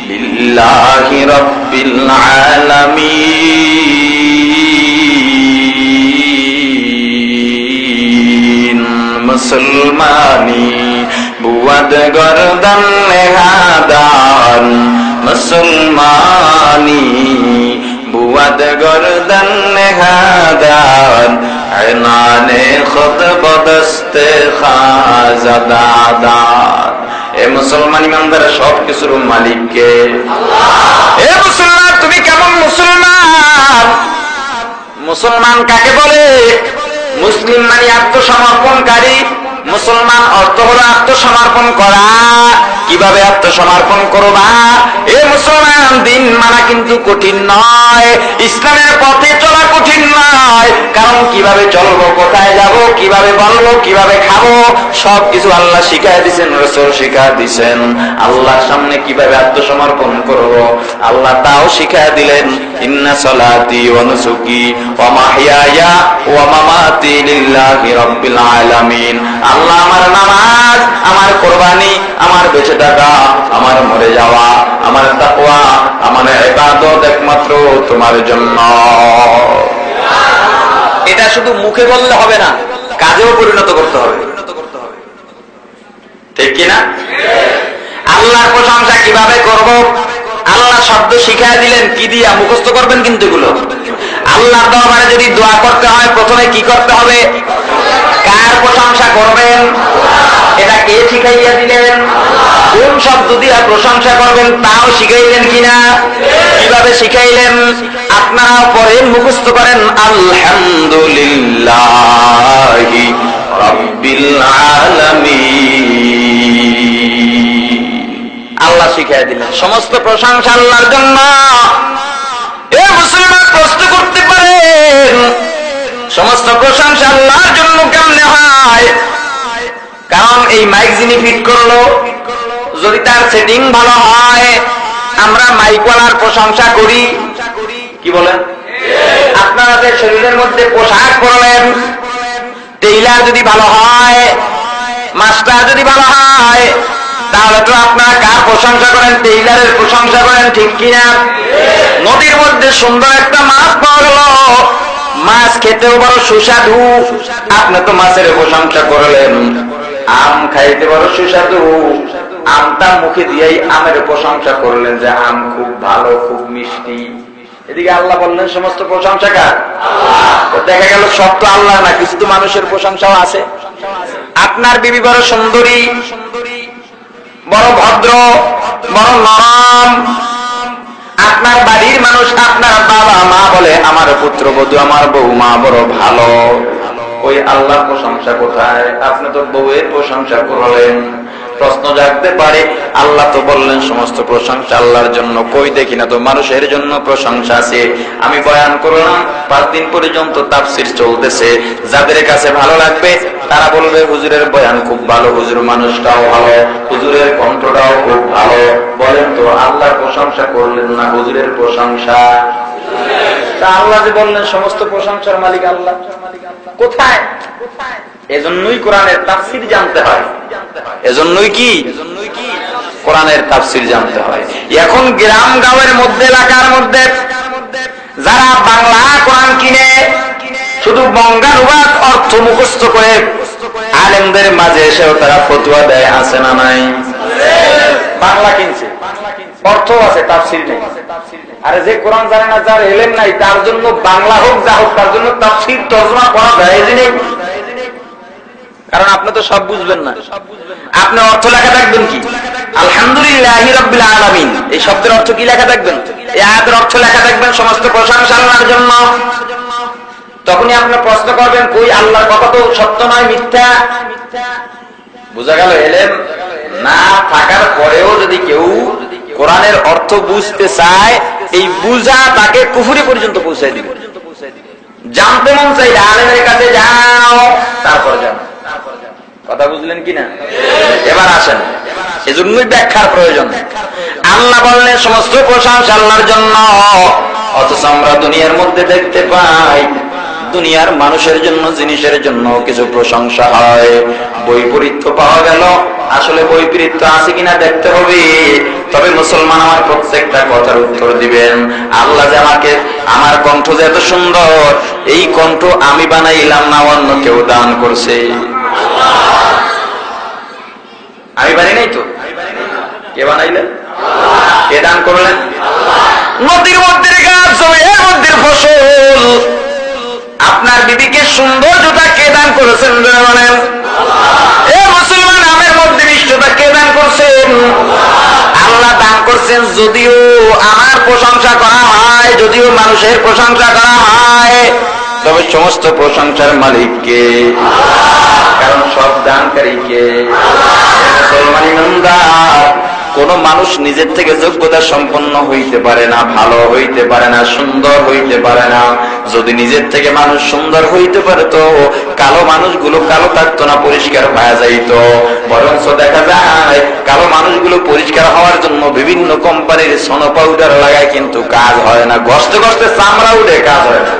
লিল্লাহি রাব্বিল আলামিন। মুসলমানি বুয়াদ গরদন নেহাদান মুসলমানি। বুয়াদ গরদন নেহাদান আয়নানে খুদ বদস্তে খাজাদাদান। এ মুসলমান ইমানদার সব কিছুর মালিককে এ মুসলমান তুমি কেমন মুসলমান? মুসলমান কাকে বলে? মুসলিম মানে আত্মসমর্পণকারী। মুসলমান অর্থ হলো আত্মসমর্পণ করা। কীভাবে আত্মসমর্পণ করবা? এ মুসলমান, দিন মানা কিন্তু কঠিন নয়। ইসলামের পথে চলা কঠিন নয়। কারণ কীভাবে চলবো, কোথায় যাব, কীভাবে বলব, কীভাবে খাব, সব কিছু আল্লাহ শিখাই দিছেন, রসুল শিখাই দিছেন। আল্লাহর সামনে কীভাবে আত্মসমর্পণ করব, আল্লাহ তাও শিখাই দিলেন, ইন্না সলাতি ওয়া নুসুকি ওয়া মাহইয়ায়া ওয়া মামাতি লিল্লাহি রাব্বিল আলামিন। আল্লাহ আমার নামাজ, আমার কোরবানি, আমার বেঁচে থাকা আমার মরে যাওয়া, আমার তাকওয়া, আমার ইবাদত একমাত্র তোমার জন্য। এটা শুধু মুখে বললে হবে না, কাজেও পরিণত করতে হবে। ঠিক কিনা আল্লাহর প্রশংসা কীভাবে করব? আল্লাহ শব্দ শিখাই দিলেন, কি দিয়া মুখস্থ করবেন কিন্তু এগুলো? আল্লাহর দরবারে যদি দোয়া করতে হয়, প্রথমে কি করতে হবে? কার প্রশংসা করবেন? এটা কে শিখাইয়া দিলেন? কোন শব্দ দিয়া প্রশংসা করবেন তাও শিখাইলেন কিনা? কীভাবে শিখাইলেন? আপনারা পরে মুখস্থ করেন, আলহামদুলিল্লাহ আল্লাহ শিখাই দিলেন। সমস্ত প্রশংসা আল্লাহর জন্য। এ মুসলমান! সমস্ত প্রশংসা আল্লাহর জন্য কেমনে হয়? কারণ এই মাইক যিনি ফিট করল, যদি তার সেটিং ভালো হয়, আমরা মাইকওয়ালার প্রশংসা করি। কি বলেন? আপনারা যে শরীরের মধ্যে পোশাক পরলেন টেইলার যদি ভালো হয় মাস্টার যদি ভালো হয়, তাহলে তো আপনারা কার প্রশংসা করেন? টেইলারের প্রশংসা করেন, ঠিক কিনা? নদীর মধ্যে সুন্দর একটা মাছ পাওয়া গেল। মাছ খেতেও বড় সুস্বাদু। আপনি তো মাছের প্রশংসা করলেন। আম খাইতে বড় সুস্বাদু। আমটা মুখে দিয়েই আমের প্রশংসা করলেন যে আম খুব ভালো, খুব মিষ্টি। এদিকে আল্লাহ বললেন, সমস্ত প্রশংসা কার? দেখা গেল, সব তো আল্লাহ না, কিছু তো মানুষের প্রশংসাও আছে। আপনার বিবি বড় সুন্দরী, বড় ভদ্র, বড় আপনি আপনার বাড়ির মানুষ আপনার বাবা মা বলে আমার পুত্র বধু আমার বউ মা বড় ভালো। ওই আল্লাহ প্রশংসা কোথায়? আপনি তো বউয়ের প্রশংসা করলেন। প্রশ্ন জাগতে পারে। আল্লাহ তো বললেন, সমস্ত প্রশংসা আল্লাহর জন্য। কই দেখি না তো মানুষের জন্য প্রশংসা আছে। আমি বয়ান করলাম, পাঁচ দিন পর্যন্ত তাফসির চলতেছে। যাদের কাছে ভালো লাগবে, তারা বলবে, হুজুরের বয়ান খুব ভালো, হুজুর মানুষটাও ভালো, হুজুরের কণ্ঠটাও খুব ভালো। বলেন তো, আল্লাহর প্রশংসা করলেন না হুজুরের প্রশংসা? তা আল্লাহ যে বললেন, সমস্ত প্রশংসার মালিক আল্লাহ। কোথায়? এজন্যই কোরআনের তাফসির জানতে হয়। এজন্যই কি? কোরআনের তাফসির জানতে হয়। এখন গ্রাম গাঁওয়ের মধ্যে, এলাকার মধ্যে, যারা বাংলা কোরআন কিনে, শুধু বঙ্গানুবাদ অর্থ মুখস্থ করে, আলেমদের মাঝে এসেও তারা ফতুয়া দেয়, আছে না নাই? বাংলা কিনছে। অর্থ আছে, তাফসির নেই। আরে যে কোরআন জানে না, যার এলেন নাই, তার জন্য বাংলা হোক, যা হোক, তার জন্য তাফসির, তর্জমা করা যায় কারণ আপনি তো সব বুঝবেন না। আপনি অর্থ লেখা থাকবেন কি? আলহামদুলিল্লাহ এই শব্দের অর্থ কি লেখা থাকবেন অর্থ লেখা থাকবেন সমস্ত জন্য। তখনই আপনি প্রশ্ন করবেন, কই আল্লাহর কথা তো সত্য নয়, মিথ্যা? বুঝা গেল এলেম? না, থাকার পরেও যদি কেউ কোরআনের অর্থ বুঝতে চায় এই বুঝা তাকে কুফুরি পর্যন্ত পৌঁছাই দিবে। জানতে মন চাইলে আলেমের কাছে যাও, তারপর যাও কথা বুঝলেন কিনা? এবার আসেন। এজন্যই ব্যাখ্যার প্রয়োজন। আল্লাহ বললেন, সমস্ত প্রশংসা আল্লাহর জন্য। অথচ আমরা দুনিয়ার মধ্যে দেখতে পাই দুনিয়ার মানুষের জন্য, জিনিসের জন্য কিছু প্রশংসা হয়। বৈপরীত্য পাওয়া গেল। আসলে বৈপরীত্য আছে কিনা দেখতে হবে। তবে মুসলমান আমার প্রত্যেকটা কথার উত্তর দিবেন। আল্লাহ যে আমাকে, আমার কণ্ঠ যে এত সুন্দর, এই কণ্ঠ আমি বানাইলাম, না অন্য কেউ দান করছে। আমি বানাই নাই তো? কে বানাইলেন কে দান করলেন? নদীর মধ্যে গাছ এর মধ্যে ফসল। আপনার বিবিকে জুতা কে দান করেছেন বলেন? এ মুসলমান, আমের মধ্যে মিষ্টতা কে দান করছেন? আল্লাহ দান করছেন যদিও আমার প্রশংসা করা হয়, যদিও মানুষের প্রশংসা করা হয়, তবে সমস্ত প্রশংসার মালিককে কারণ সব দানকারীকে মুসলমান ইমানদার কোন মানুষ নিজের থেকে যোগ্যতা সম্পন্ন হইতে পারে না, ভালো হইতে পারে না, সুন্দর হইতে পারে না। যদি নিজের থেকে মানুষ সুন্দর হইতে পারে তো কালো মানুষগুলো কালো থাকতো না, পরিষ্কার হয়ে যাইত। বরঞ্চ দেখা যায়, কালো মানুষগুলো পরিষ্কার হওয়ার জন্য বিভিন্ন কোম্পানির সোনো পাউডার লাগায় কিন্তু কাজ হয় না। গস্তে গস্তে চামড়া উঠে কাজ হয় না।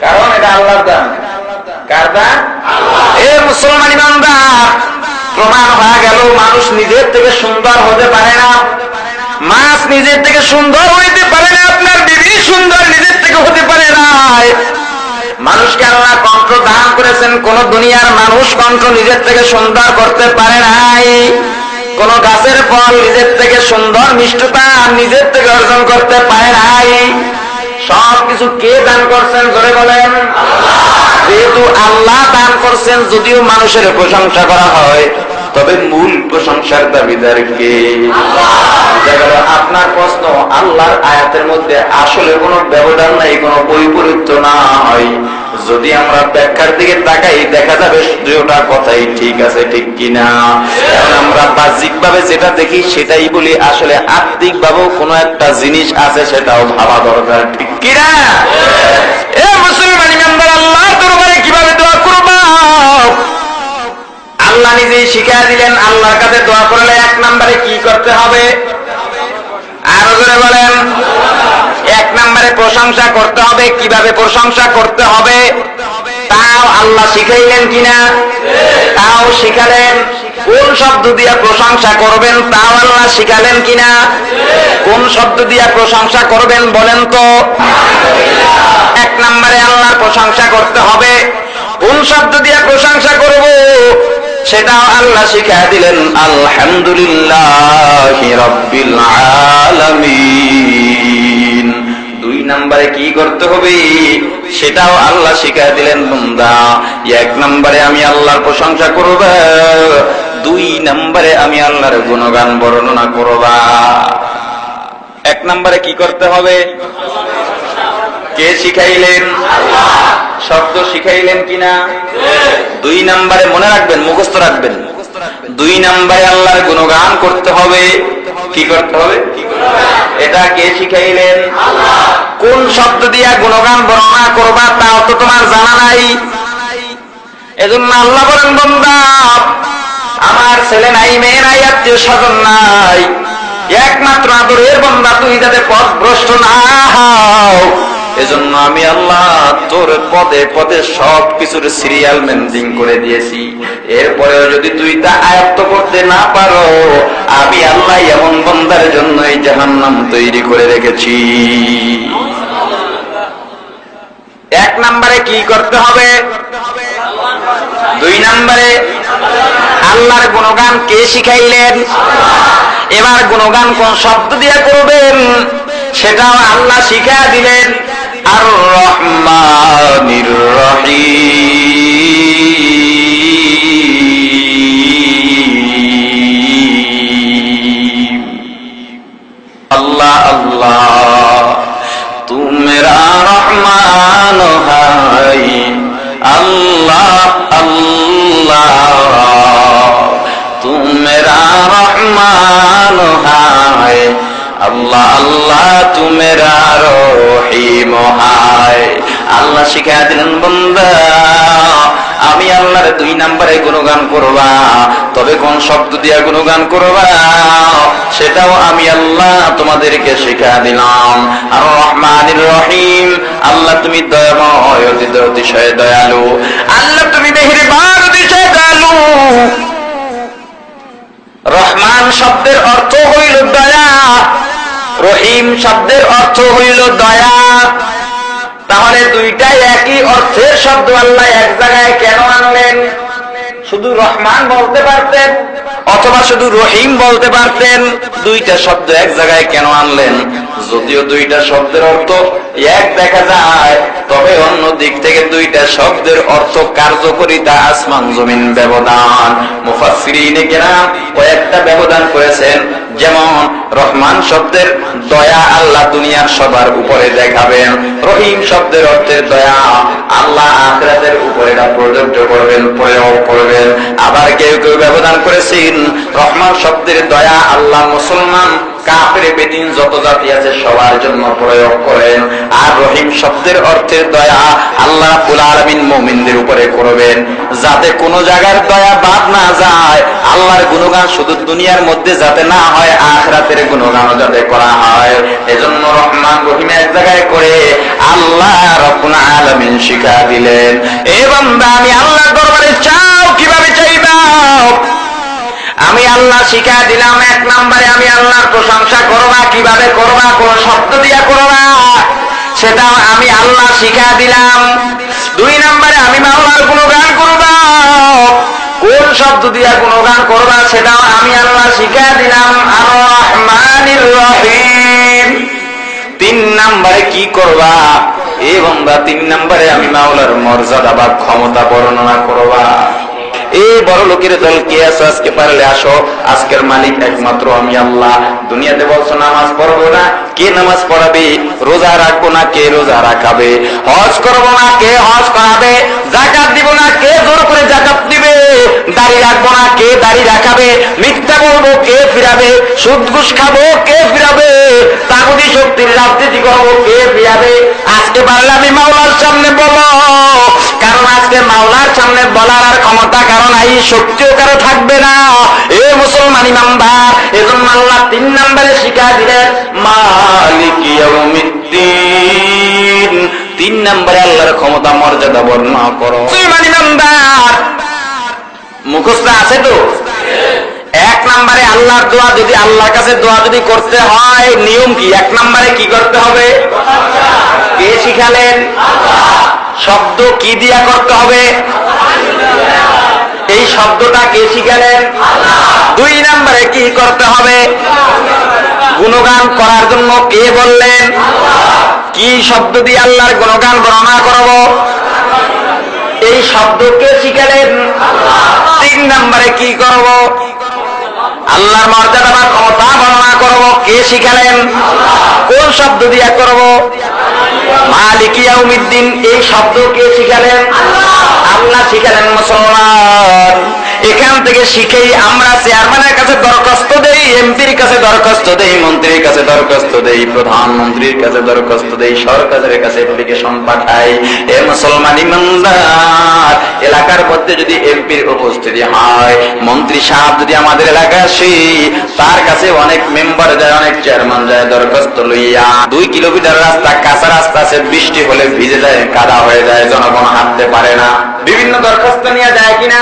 কারণ এটা আল্লাহর দান। কার দান? এ মুসলমান ইমানদার। প্রমাণ হয়ে গেল, মানুষ নিজের থেকে সুন্দর হতে পারে না। মাছ নিজের থেকে সুন্দর হইতে পারে না, আপনার বিবি সুন্দর নিজের থেকে হতে পারে না। মানুষকে আল্লাহ কণ্ঠ দান করেছেন, কোন দুনিয়ার মানুষ কণ্ঠ নিজের থেকে সুন্দর করতে পারে নাই। কোন গাছের ফল নিজের থেকে সুন্দর মিষ্টতা নিজের থেকে অর্জন করতে পারে নাই। সব কিছু কে দান করছেন ধরে বলেন? যেহেতু আল্লাহ দান করছেন, যদিও মানুষের প্রশংসা করা হয়। তবে মূল প্রশংসার দাবিদার কে? আপনার প্রশ্ন, আল্লাহর আয়াতের মধ্যে আসলে কোনো ব্যবধান নাই, কোনো বৈপরীত্য না হয়। যদি আমরা ব্যাখ্যার দিকে তাকাই, দেখা যাবে দুটা কথাই ঠিক আছে, ঠিক কিনা। আমরা বাহ্যিক ভাবে যেটা দেখি, সেটাই বলি, আসলে আত্মিক ভাবেও কোনো একটা জিনিস আছে, সেটাও ভাবা দরকার, ঠিক কিনা? এ মুসলমান আল্লাহ কীভাবে দোয়া করবা? আল্লাহ নিজেই শিখিয়ে দিলেন, আল্লাহর কাছে দোয়া করলে এক নম্বরে কি করতে হবে? আরও করে বলেন, এক নম্বরে প্রশংসা করতে হবে, কীভাবে প্রশংসা করতে হবে? তাও আল্লাহ শিখাইলেন কিনা? তাও শিখালেন। কোন শব্দ দিয়া প্রশংসা করবেন, তাও আল্লাহ শিখালেন কিনা? কোন শব্দ দিয়া প্রশংসা করবেন বলেন তো? এক নম্বরে আল্লাহর প্রশংসা করতে হবে। কোন শব্দ দিয়া প্রশংসা করব? সেটাও আল্লাহ শিখা দিলেন, আলহামদুলিল্লাহ দুই নম্বরে কি করতে হবে? সেটাও আল্লাহ শিখা দিলেন, বন্দা, এক নম্বরে আমি আল্লাহর প্রশংসা করব, দুই নম্বরে আমি আল্লাহর গুণগান বর্ণনা করবা। এক নম্বরে কি করতে হবে? কে শিখাইলেন? শব্দ শিখাইলেন কিনা? দুই নাম্বারে মনে রাখবেন, মুখস্থ রাখবেন। দুই নাম্বারে আল্লাহর গুণগান করতে হবে। কি করতে হবে? এটা কে শিখাইলেন? কোন শব্দ দিয়া গুণগান বর্ণনা করবা তাও তো তোমার জানা নাই। এজন্য আল্লাহ বলেন, বন্দা, আমার ছেলে নাই, মেয়ে নাই, আত্মীয় স্বজন নাই। একমাত্র আদরের বন্দা তুই যাতে পথ ভ্রষ্ট না হও। এজন্য আমি আল্লাহ তোর পদে পদে সব কিছুর সিরিয়াল মেনজিং করে দিয়েছি। এরপরেও যদি তুই তা আয়ত্ত করতে না পারো, আমি আল্লাহ এমন বন্দার জন্য এই জাহান্নাম তৈরি করে রেখেছি। এক নম্বরে কি করতে হবে? দুই নম্বরে, আল্লাহর গুণগান কে শিখাইলেন? এবার গুণগান কোন শব্দ দিয়ে করবেন? সেটাও আল্লাহ শিখা দিলেন। আর রহমানির রহিম আল্লাহ আল্লাহ তু মেরা রহমান হাই আল্লাহ আল্লাহ তু মেরা রহমান হায় আল্লাহ আল্লাহ তু মেরা রহিম হায় আল্লাহ শিখা দিলেন বন্দা আমি আল্লাহর দুই নম্বরে গুণগান করবা। তবে কোন শব্দ দিয়া গুণগান করবা? সেটাও আমি আল্লাহ তোমাদেরকে শিখা দিলাম। আর রহমানির রহিম। আল্লাহ, তুমি দয়াময় অতিশয় দয়ালু। আল্লাহ, তুমি মেহেরবান, অতিশয় দয়ালু। রহমান শব্দের অর্থ হইল দয়া। রহিম শব্দের অর্থ হইল দয়া। তাহলে দুইটাই একই অর্থের শব্দ আল্লাহ এক জায়গায় কেন আনলেন? শুধু রহমান বলতে পারতেন অথবা শুধু রহিম বলতে পারতেন? দুইটা শব্দ এক জায়গায় কেন আনলেন? যদিও দুইটা শব্দের অর্থ এক দেখা যায়, তবে অন্য দিক থেকে দুইটা শব্দের অর্থ কার্যকরিতা আসমান জমিন ব্যবধান। মুফাসসিরিনে কেরাম কয়েকটা ব্যবধান করেছেন। যেমন রহমান শব্দের দয়া আল্লাহ দুনিয়ার সবার উপরে দেখাবেন, রহিম শব্দের অর্থের দয়া আল্লাহ আখরাতের উপরে প্রযোজ্য করবেন, প্রয়োগ করবেন। আবার কেউ কেউ ব্যবধান করেছেন, রহমান শব্দের দয়া আল্লাহ মুসলমান কাপের বেদিন যত জাতি আছে সবার জন্য প্রয়োগ করেন। আর রহিম শব্দের অর্থের দয়া আল্লাহ আলামিন মুমিনদের উপরে করবেন। যাতে কোন জায়গার দয়া বাদ না যায়। আল্লাহর গুণগান শুধু দুনিয়ার মধ্যে যাতে না হয়, আখরাতের গুণগানও যাতে করা হয়। এজন্য রহমান রহিম এক জায়গায় করে আল্লাহ রাব্বুল আলামিন শিখা দিলেন। এবং আমি আল্লাহর দরবারে চাও কীভাবে চাইবা? আমি আল্লাহ শিখা দিলাম, এক নম্বরে আমি আল্লাহর প্রশংসা করবা, কীভাবে করবা, কোন শব্দ দিয়া করবা সেটাও আমি আল্লাহ শিখা দিলাম। দুই নম্বরে আমি মাওলার গুণগান করবা, কোন শব্দ দিয়া গুণগান করবা, সেটাও আমি আল্লাহ শিখা দিলাম। আর তিন নম্বরে কি করবা এবং বা তিন নম্বরে আমি মাওলার মর্যাদা বা ক্ষমতা বর্ণনা করবা। এই বড় লোকের দল কে আছো? আজকে পারলে আসো। আজকের মালিক একমাত্র আমি, আল্লাহ। দুনিয়াতে বলছো নামাজ পড়ব না। কে নামাজ পড়াবে? রোজা রাখব না, কে রোজা রাখাবে? হজ করব না, কে হজ করাবে? জাকাত দিব না, কে জোর করে জাকাত দিবে? দাড়ি রাখব না, কে দাড়ি রাখাবে? মিথ্যা বলব, কে ফিরাবে? সুদ ঘুষ খাব, কে ফিরাবে? তাগুদি শক্তির রাজনীতি করব, কে ফিরাবে? আজকে পারলে আমি মাওলার সামনে বলো। কারণ আজকে মাওলার সামনে বলার আর ক্ষমতা কারণ এই শক্তিও কারও থাকবে না। এ মুসলমান ইমামদার এজন্য আল্লাহ তিন নম্বরে শিখা দিলেন মালিক ইয়াউমিদ্দিন। তিন নম্বরে আল্লাহর ক্ষমতা মর্যাদা বর্ণনা করো। ইমামদার মুখস্থ আছে তো? এক নম্বরে আল্লাহর দোয়া যদি আল্লাহর কাছে দোয়া যদি করতে হয় নিয়ম কি? এক নম্বরে কি করতে হবে? কে শিখালেন? শব্দ কি দিয়া করতে হবে? এই শব্দটা কে শিখালেন? দুই নম্বরে কি করতে হবে? গুণগান করার জন্য কে বললেন? কি শব্দ দিয়ে আল্লাহর গুণগান বর্ণনা করব? এই শব্দ কে শিখালেন? তিন নম্বরে কি করব? আল্লাহর মর্যাদা বা ক্ষমতা বর্ণনা করব। কে শিখালেন? কোন শব্দ দিয়া করব? মালিকিয়াউমিদ্দিন। এই শব্দ কে শিখালেন? আল্লাহ শিখালেন মুসলমান। এখান থেকে শিখেই আমরা চেয়ারম্যানের কাছে দরখাস্ত দেই, এমপির কাছে দরখাস্ত দেই, মন্ত্রীর কাছে দরখাস্ত দেই, প্রধানমন্ত্রীর কাছে দরখাস্ত দেই, সরকারের কাছে অ্যাপ্লিকেশন পাঠাই। এ মুসলমান ইমানদার, এলাকার মধ্যে যদি এমপির উপস্থিতি হয়, মন্ত্রী সাহেব যদি আমাদের এলাকায় আসে, তার কাছে অনেক মেম্বার যায়, অনেক চেয়ারম্যান যায়, দরখাস্ত লইয়া। দুই কিলোমিটার রাস্তা, কাঁচা রাস্তা আছে বৃষ্টি হলে ভিজে যায়, কাদা হয়ে যায়, জনগণ হাঁটতে পারে না। বিভিন্ন দরখাস্ত নিয়ে যায় কিনা?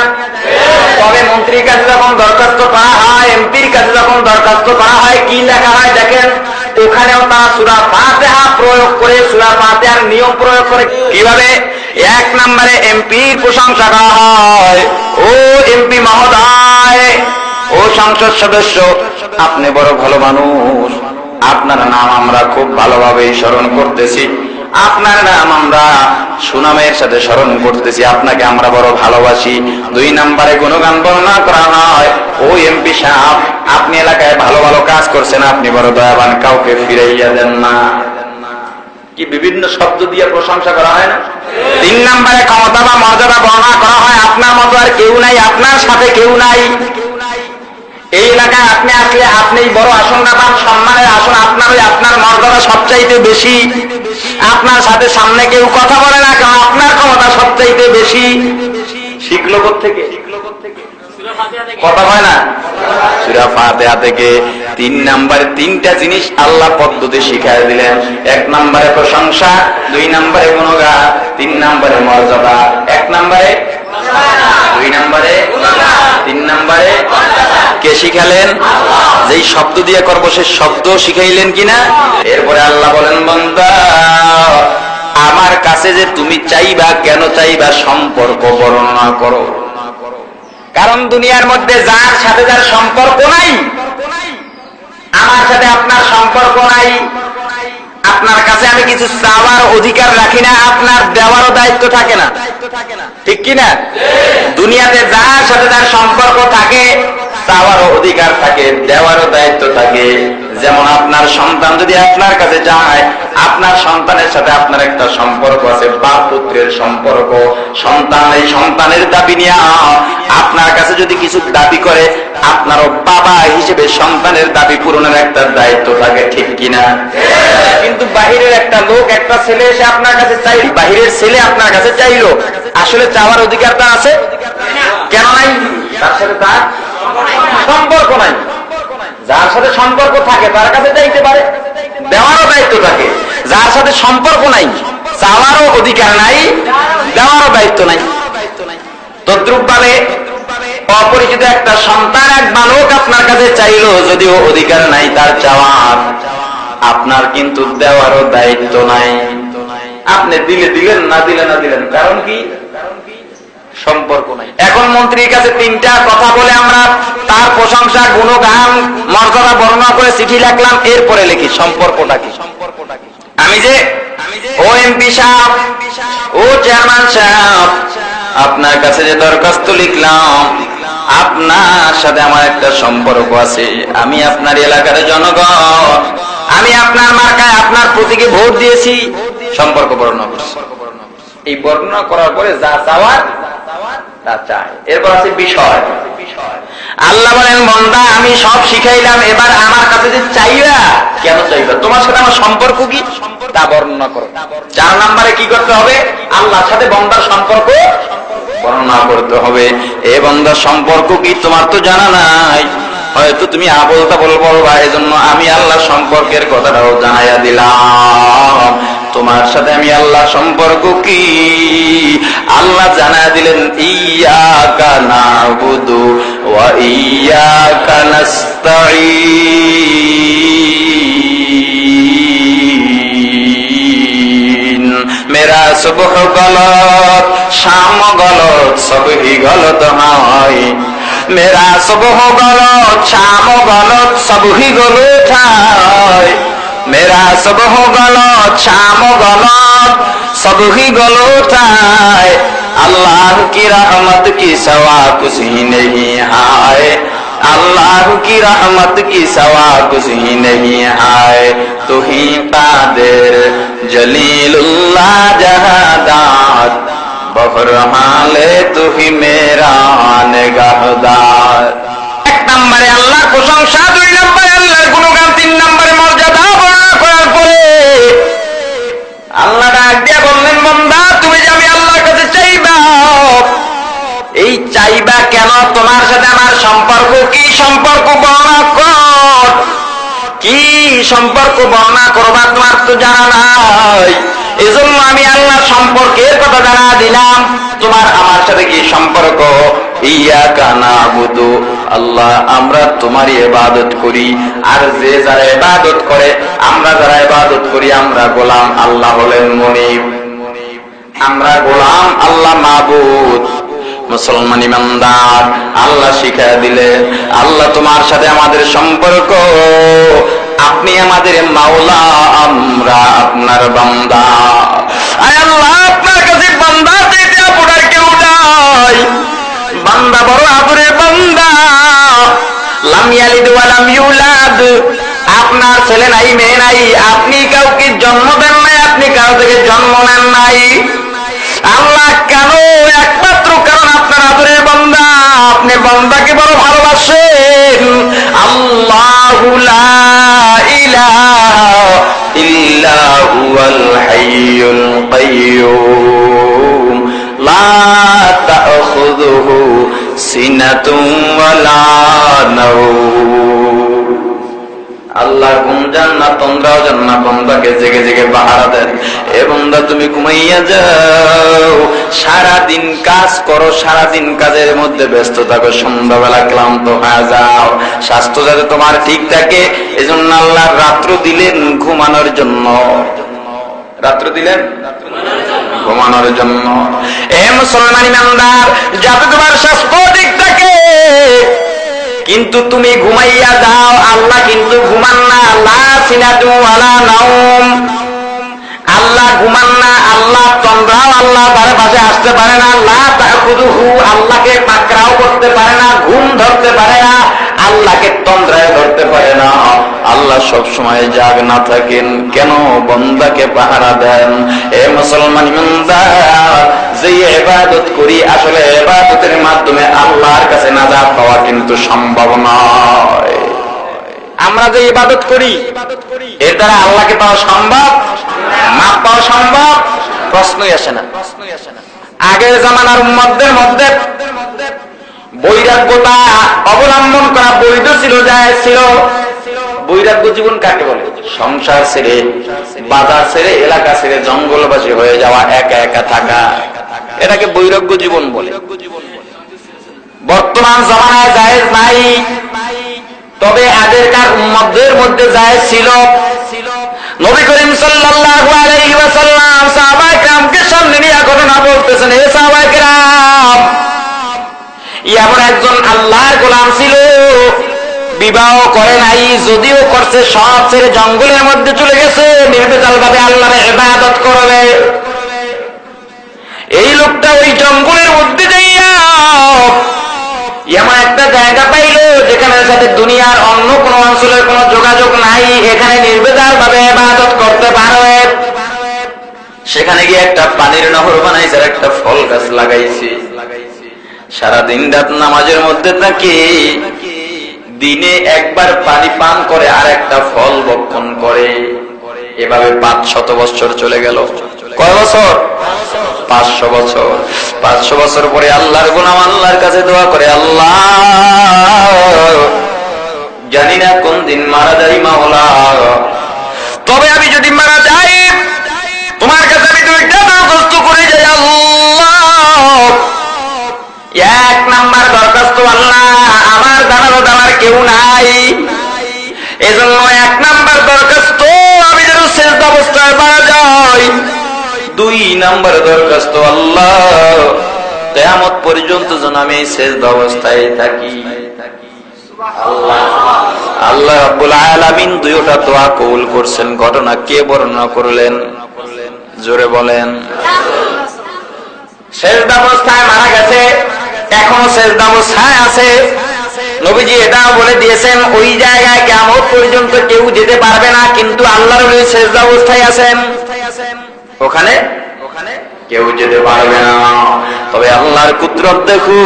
তবে মন্ত্রীর কাছে যখন দরখাস্ত করা হয়, এমপির কাছে যখন দরখাস্ত করা হয়, কি লেখা হয় দেখেন, ওখানেও তারা সুরা ফাতেহা প্রয়োগ করে, সুরা ফাতেহার নিয়ম প্রয়োগ করে। কীভাবে? এক নম্বরে এমপির প্রশংসা করা হয়। ও এমপি মহোদয়, ও সংসদ সদস্য, আপনি বড় ভালো মানুষ। আপনার নাম আমরা খুব ভালোভাবে স্মরণ করতেছি। আপনার নাম আমরা সুনামের সাথে স্মরণ করতেছি, আপনাকে আমরা বড় ভালোবাসি। দুই নম্বরে গুণগান বর্ণনা করা হয়, ও এমপি সাহেব, আপনি এলাকায় ভালো ভালো কাজ করছেন, আপনি বড় দয়াবান, কাউকে ফিরাইয়া দেন না। কি বিভিন্ন শব্দ দিয়ে প্রশংসা করা হয় না? তিন নম্বরে ক্ষমতা বা মর্যাদা বর্ণনা করা হয়, আপনার মতো আর কেউ নাই, আপনার সাথে কেউ নাই। এই এলাকায় আপনি আসলে আপনি বড় আসন না পান, সম্মানের আসন আপনার ওই আপনার মর্যাদা সবচাইতে বেশি। আপনার সাথে সামনে কেউ কথা বলে না কেন আপনার ক্ষমতা সবচাইতে বেশি। শিখলো থেকে কথা হয় না? সুরা ফাতেহা থেকে তিন নম্বরে তিনটা জিনিস আল্লাহ পদ্ধতি শিখাই দিলেন। এক নাম্বারে প্রশংসা দুই নম্বরে গুণগা তিন নম্বরে মর্যাদা এক নাম্বারে দুই নাম্বারে তিন নম্বরে কে শিখালেন? যেই শব্দ দিয়ে করব সে শব্দ শিখাইলেন কিনা? এরপরে আল্লাহ বলেন, বন্দা, আমার কাছে যে তুমি চাইবা, কেন চাইবা সম্পর্ক বর্ণনা করো। কারণ দুনিয়ার মধ্যে যার সাথে যার সম্পর্ক নাই, আমার সাথে আপনার সম্পর্ক নাই, আপনার কাছে আমি কিছু চাওয়ার অধিকার রাখি না, আপনার দেওয়ারও দায়িত্ব থাকে না। ঠিক কিনা? দুনিয়াতে যার সাথে যার সম্পর্ক থাকে চাওয়ারও অধিকার থাকে, দেওয়ারও দায়িত্ব থাকে। যেমন আপনার সন্তান যদি আপনার কাছে যায়, আপনার সন্তানের সাথে আপনার একটা সম্পর্ক আছে বাপ পুত্রের সম্পর্ক। সন্তান এই সন্তানের দাবি নিয়ে আপনার কাছে যদি কিছু দাবি করে, আপনারও বাবা হিসেবে সন্তানের দাবি পূরণের একটা দায়িত্ব থাকে, ঠিক কিনা? কিন্তু বাহিরের একটা লোক, একটা ছেলে এসে আপনার কাছে চাই বাহিরের ছেলে আপনার কাছে চাইলো। আসলে চাওয়ার অধিকারটা আছে? কেন নাই? তার সাথে তার সম্পর্ক নাই। যার সাথে সম্পর্ক থাকে, তার কাছে চাইতে পারে। দেওয়ারও দায়িত্ব থাকে। যার সাথে সম্পর্ক নাই, চাওয়ারও অধিকার নাই, দেওয়ারও দায়িত্ব নাই। তদ্রুপ ভাবে অপরিচিত একটা সন্তান, এক বালক আপনার কাছে চাইলো, যদিও অধিকার নাই তার চাওয়ার। আপনার কিন্তু দেওয়ারও দায়িত্ব নাই। আপনি দিলে দিলেন, না দিলে না দিলেন। কারণ কি? সম্পর্ক নাই। এখন মন্ত্রীর কাছে তিনটা কথা বলে আমরা তার প্রশংসা, গুণগান, মর্যাদা বর্ণনা করে চিঠি লিখলাম, এরপরে লিখি, সম্পর্কটা কি? আমি যে ও এমপি সাহেব, ও চেয়ারম্যান সাহেব, আপনার কাছে যে দরখাস্ত লিখলাম, আপনার সাথে আমার একটা সম্পর্ক আছে। আমি আপনার এলাকার জনগণ। আমি আপনার মার্কায় আপনার প্রতীকে ভোট দিয়েছি। সম্পর্ক বর্ণনা করছি। এই বর্ণনা করার পরে যা চাওয়ার তা চায় এরপর আছে বিষয়। আল্লাহ বলেন মন্দা আমি সব শিখাইলাম এবার আমার কাছে যে চাইবা কেন চাইবা? তোমার সাথে আমার সম্পর্ক কি? তা বর্ণনা করো। চার নাম্বারে কি করতে হবে? আল্লাহর সাথে বন্দার সম্পর্ক বর্ণনা করতে হবে। এ বন্দার সম্পর্ক কি? তোমার তো জানা নাই। হয়তো তুমি আবল তাবল বলবা এজন্য আমি আল্লাহ সম্পর্কের কথাটাও জানাইয়া দিলাম। তোমার সাথে আমি আল্লাহ সম্পর্ক কি? আল্লাহ জানা দিলেন ইয়া কানা বুধু ইয়া কানাস্তাইন মেরা সুবহ গলত, শাম গলত সবই গলত হয়। মেরা সুবহ গলত, শাম গলত সবই গলত হয়। मेरा सब हो गलत शाम गलत सब ही गलत है अल्लाह की रहमत की सवा कुछ ही नहीं है अल्लाह की रहमत की सवा कुछ ही नहीं आए तू ही कादिर जलीलुल्लाह जहादार बहरहाले तू ही मेरा निगाहदार এক নম্বরে আল্লাহ প্রশংসা দুই নম্বরে আল্লাহর গুণগান তিন নম্বরে আল্লাহ ডাক দিয়া বললেন তুমি যে আমি আল্লাহর কাছে চাইবা, এই চাইবা কেন? তোমার সাথে আমার সম্পর্ক কি সম্পর্ক বর্ণনা কর। কি সম্পর্ক বর্ণনা করবা তোমার তো জানা নাই? এজন্য আমি আল্লাহ সম্পর্কের কথা জানা দিলাম। তোমার আমার সাথে কি সম্পর্ক? আল্লাহ, আমরা তোমারই ইবাদত করি। আর যে যারা ইবাদত করে, আমরা যারা ইবাদত করি, আমরা গোলাম আল্লাহ হলেন মনিব। আমরা গোলাম আল্লাহ মাবুদ। মুসলমান ইমানদার, আল্লাহ শিখা দিলেন আল্লাহ তোমার সাথে আমাদের সম্পর্ক। আপনি আমাদের মাওলা, আমরা আপনার বান্দা। আল্লাহ, আপনার কাছে বান্দা চাইতে আপনার কেউ নাই। বান্দা বড় আদরের বান্দা। লাম ইয়ালিদ ইউলাদ। আপনার ছেলে নাই, মেয়ে নাই, আপনি কাউকে জন্ম দেন নাই, আপনি কারও থেকে জন্ম নেন নাই। আল্লাহ কেন? একমাত্র কারণ আপনার আদরের বান্দা। আপনি বান্দাকে বড় ভালোবাসেন। আল্লাহ সিনাতুন ওয়ালা নাওম আল্লাহ ঘুম যান না তন্দ্রাও যান না বন্দাকে জেগে জেগে পাহারা দেন। এ বন্দা, তুমি ঘুমাইয়া যাও। সারা দিন কাজ করো সারা দিন কাজের মধ্যে ব্যস্ত থাকো, সন্ধ্যাবেলা ক্লান্ত হয়ে যাও। স্বাস্থ্য যাতে তোমার ঠিক থাকে, এজন্য আল্লাহ রাত্র দিলেন ঘুমানোর জন্য। রাত্র দিলেন? ঘুমানোর জন্য। এ মুসলমান ইমানদার, যাতে তোমার স্বাস্থ্য ঠিক থাকে কিন্তু তুমি ঘুমাইয়া যাও আল্লাহ কিন্তু ঘুমান না। আল্লাহ সিনাদু আলা আল্লাহ ঘুমান না আল্লাহ তন্দ্রাও আল্লাহ তার পাশে আসতে পারে না আল্লাহ তাকুদুহু আল্লাহকে পাকড়াও করতে পারে না ঘুম ধরতে পারে না আল্লাহকে তন্দ্রায় ধরতে পারে না। আল্লাহ সব সময় জাগ না থাকেন কেন বন্দাকে পাহারা দেন? এ মুসলমান যে এবাদত করি আসলে এবাদতের মাধ্যমে আল্লাহর কাছে নাজাত পাওয়া কিন্তু সম্ভব নয়। আমরা যে ইবাদত করি এর দ্বারা আল্লাহকে পাওয়া সম্ভব? মাপ পাওয়া সম্ভব? প্রশ্নই আসে না। আগের জামানার উম্মতদের মধ্যে বৈরাগ্যতা অবলম্বন করা বৈধ ছিল যায় ছিল। বৈরাগ্য জীবন কাকে বলে? সংসার ছেড়ে, বাজার ছেড়ে, এলাকা ছেড়ে জঙ্গলবাসী হয়ে যাওয়া, একা একা থাকা। এটাকে বৈরাগ্য জীবন বলে। বর্তমান জমানায় জায়েজ নাই। তবে আগেরকার মধ্যে জায়েজ ছিল। নবী করিম সাল্লাল্লাহু আলাইহি ওয়াসাল্লাম সাহাবায়ে কেরামকে সামনে নিয়ে ঘটনা বলতেছেন হে সাহাবায়ে কেরাম, এমন একজন আল্লাহর গোলাম ছিল, বিবাহ করে নাই, যদিও করছে, সব ছেড়ে জঙ্গলের মধ্যে চলে গেছে নির্বিচাল ভাবে আল্লাহর ইবাদত করবে। এই লোকটা ওই জঙ্গলের মধ্যে যাইয়া এমন একটা জায়গা পাইল, যেখানে সাথে দুনিয়ার অন্য কোন অঞ্চলের কোন যোগাযোগ নাই, এখানে নির্বেদার ভাবে ইবাদত করতে পারবে সেখানে গিয়ে একটা পানির নহর বানাইছে আর একটা ফল গাছ লাগাইছে। সারাদিন রাত নামাজের মধ্যে থাকে, দিনে একবার পানি পান করে আর একটা ফল বক্ষণ করে। এভাবে পাঁচ শত বছর চলে গেল। কয় বছর? পাঁচশো বছর। পাঁচশো বছর পরে আল্লাহর গুনাম আল্লাহর কাছে দোয়া করে, আল্লাহ, জানি না কোন দিন মারা যাই মাওলা। আমি যদি মারা যাই তোমার কাছে আমি দুইটা দরখাস্ত করে যাই আল্লাহ। এক নাম্বার দরখাস্ত আল্লাহ আমার জানানো দেওয়ার কেউ নাই। এজন্য এক নাম্বার দরখাস্ত আমি যেন শেষ অবস্থায় মারা যাই। দুই নাম্বার দরখাস্ত আল্লাহ কেয়ামত পর্যন্ত যেন আমি শেষ অবস্থায় থাকি। আল্লাহ। আল্লাহ আলামিন দুইটা দোয়া কবুল করছেন। ঘটনা কে বর্ণনা করলেন? জোরে বলেন। শেষ অবস্থায় মারা গেছে, এখনও শেষ অবস্থায় আছে। নবীজি এটাও বলে দিয়েছেন, ওই জায়গায় কেমন পর্যন্ত কেউ যেতে পারবে না, কিন্তু আল্লাহর শেষ অবস্থায় আছেন। ওখানে ওখানে কেউ যেতে পারবে না। তবে আল্লাহর কুদরত দেখু,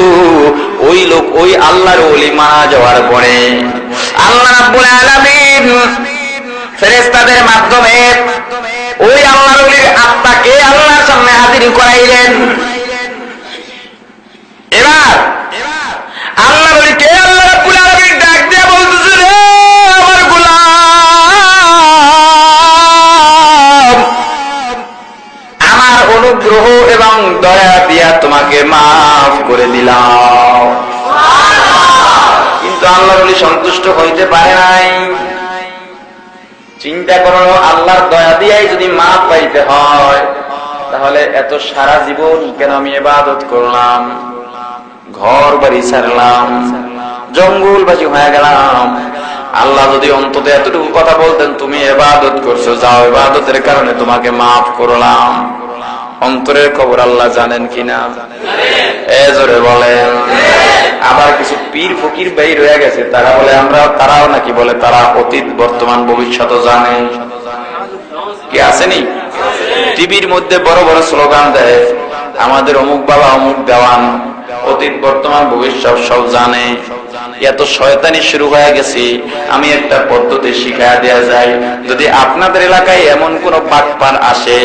ওই লোক, ওই আল্লাহর ওলি মারা যাওয়ার পরে আল্লাহ রাব্বুল আলামিন ফেরেশতাদের মাধ্যমে ওই আল্লাহর ওলির আত্মাকে আল্লাহর সামনে হাজির করাইলেন। এবার আল্লাহ বলি কে আল্লাহ রাব্বুল আলামিন ডাক দিয়ে বলতেছে রে আমার গোলাম, আমার অনুগ্রহ এবং দয়া দিয়া তোমাকে মাফ করে দিলাম। আল্লাহ বলি সন্তুষ্ট হইতে পারে নাই। চিন্তা করো, আল্লাহর দয়া দিয়াই যদি মাফ পাইতে হয়, তাহলে এত সারা জীবন কেন আমি এবাদত করলাম? ঘর বাড়ি ছাড়লাম জঙ্গলবাসী হয়ে গেলাম। আল্লাহ যদি অন্তত এতটুকু কথা বলতেন, তুমি এবাদত করছ, যাও এবাদতের কারণে তোমাকে মাফ করলাম। অন্তরের খবর আল্লাহ জানেন কিনা? এ জোরে বলেন। আবার কিছু পীর ফকির বাই রয়ে গেছে, তারা বলে, আমরা তারাও নাকি? বলে, তারা অতীত, বর্তমান ভবিষ্যৎ জানে। কি আসেনি টিভির মধ্যে বড় বড় স্লোগান দেয় আমাদের অমুক বাবা, অমুক দেওয়ান, অতীত, বর্তমান, ভবিষ্যৎ সব জানে। এত শয়তানি শুরু হয়ে গেছে, আমি একটা পদ্ধতি শিখায় দেওয়া যায় যদি আপনাদের এলাকায় এমন কোন পাটপান আসে,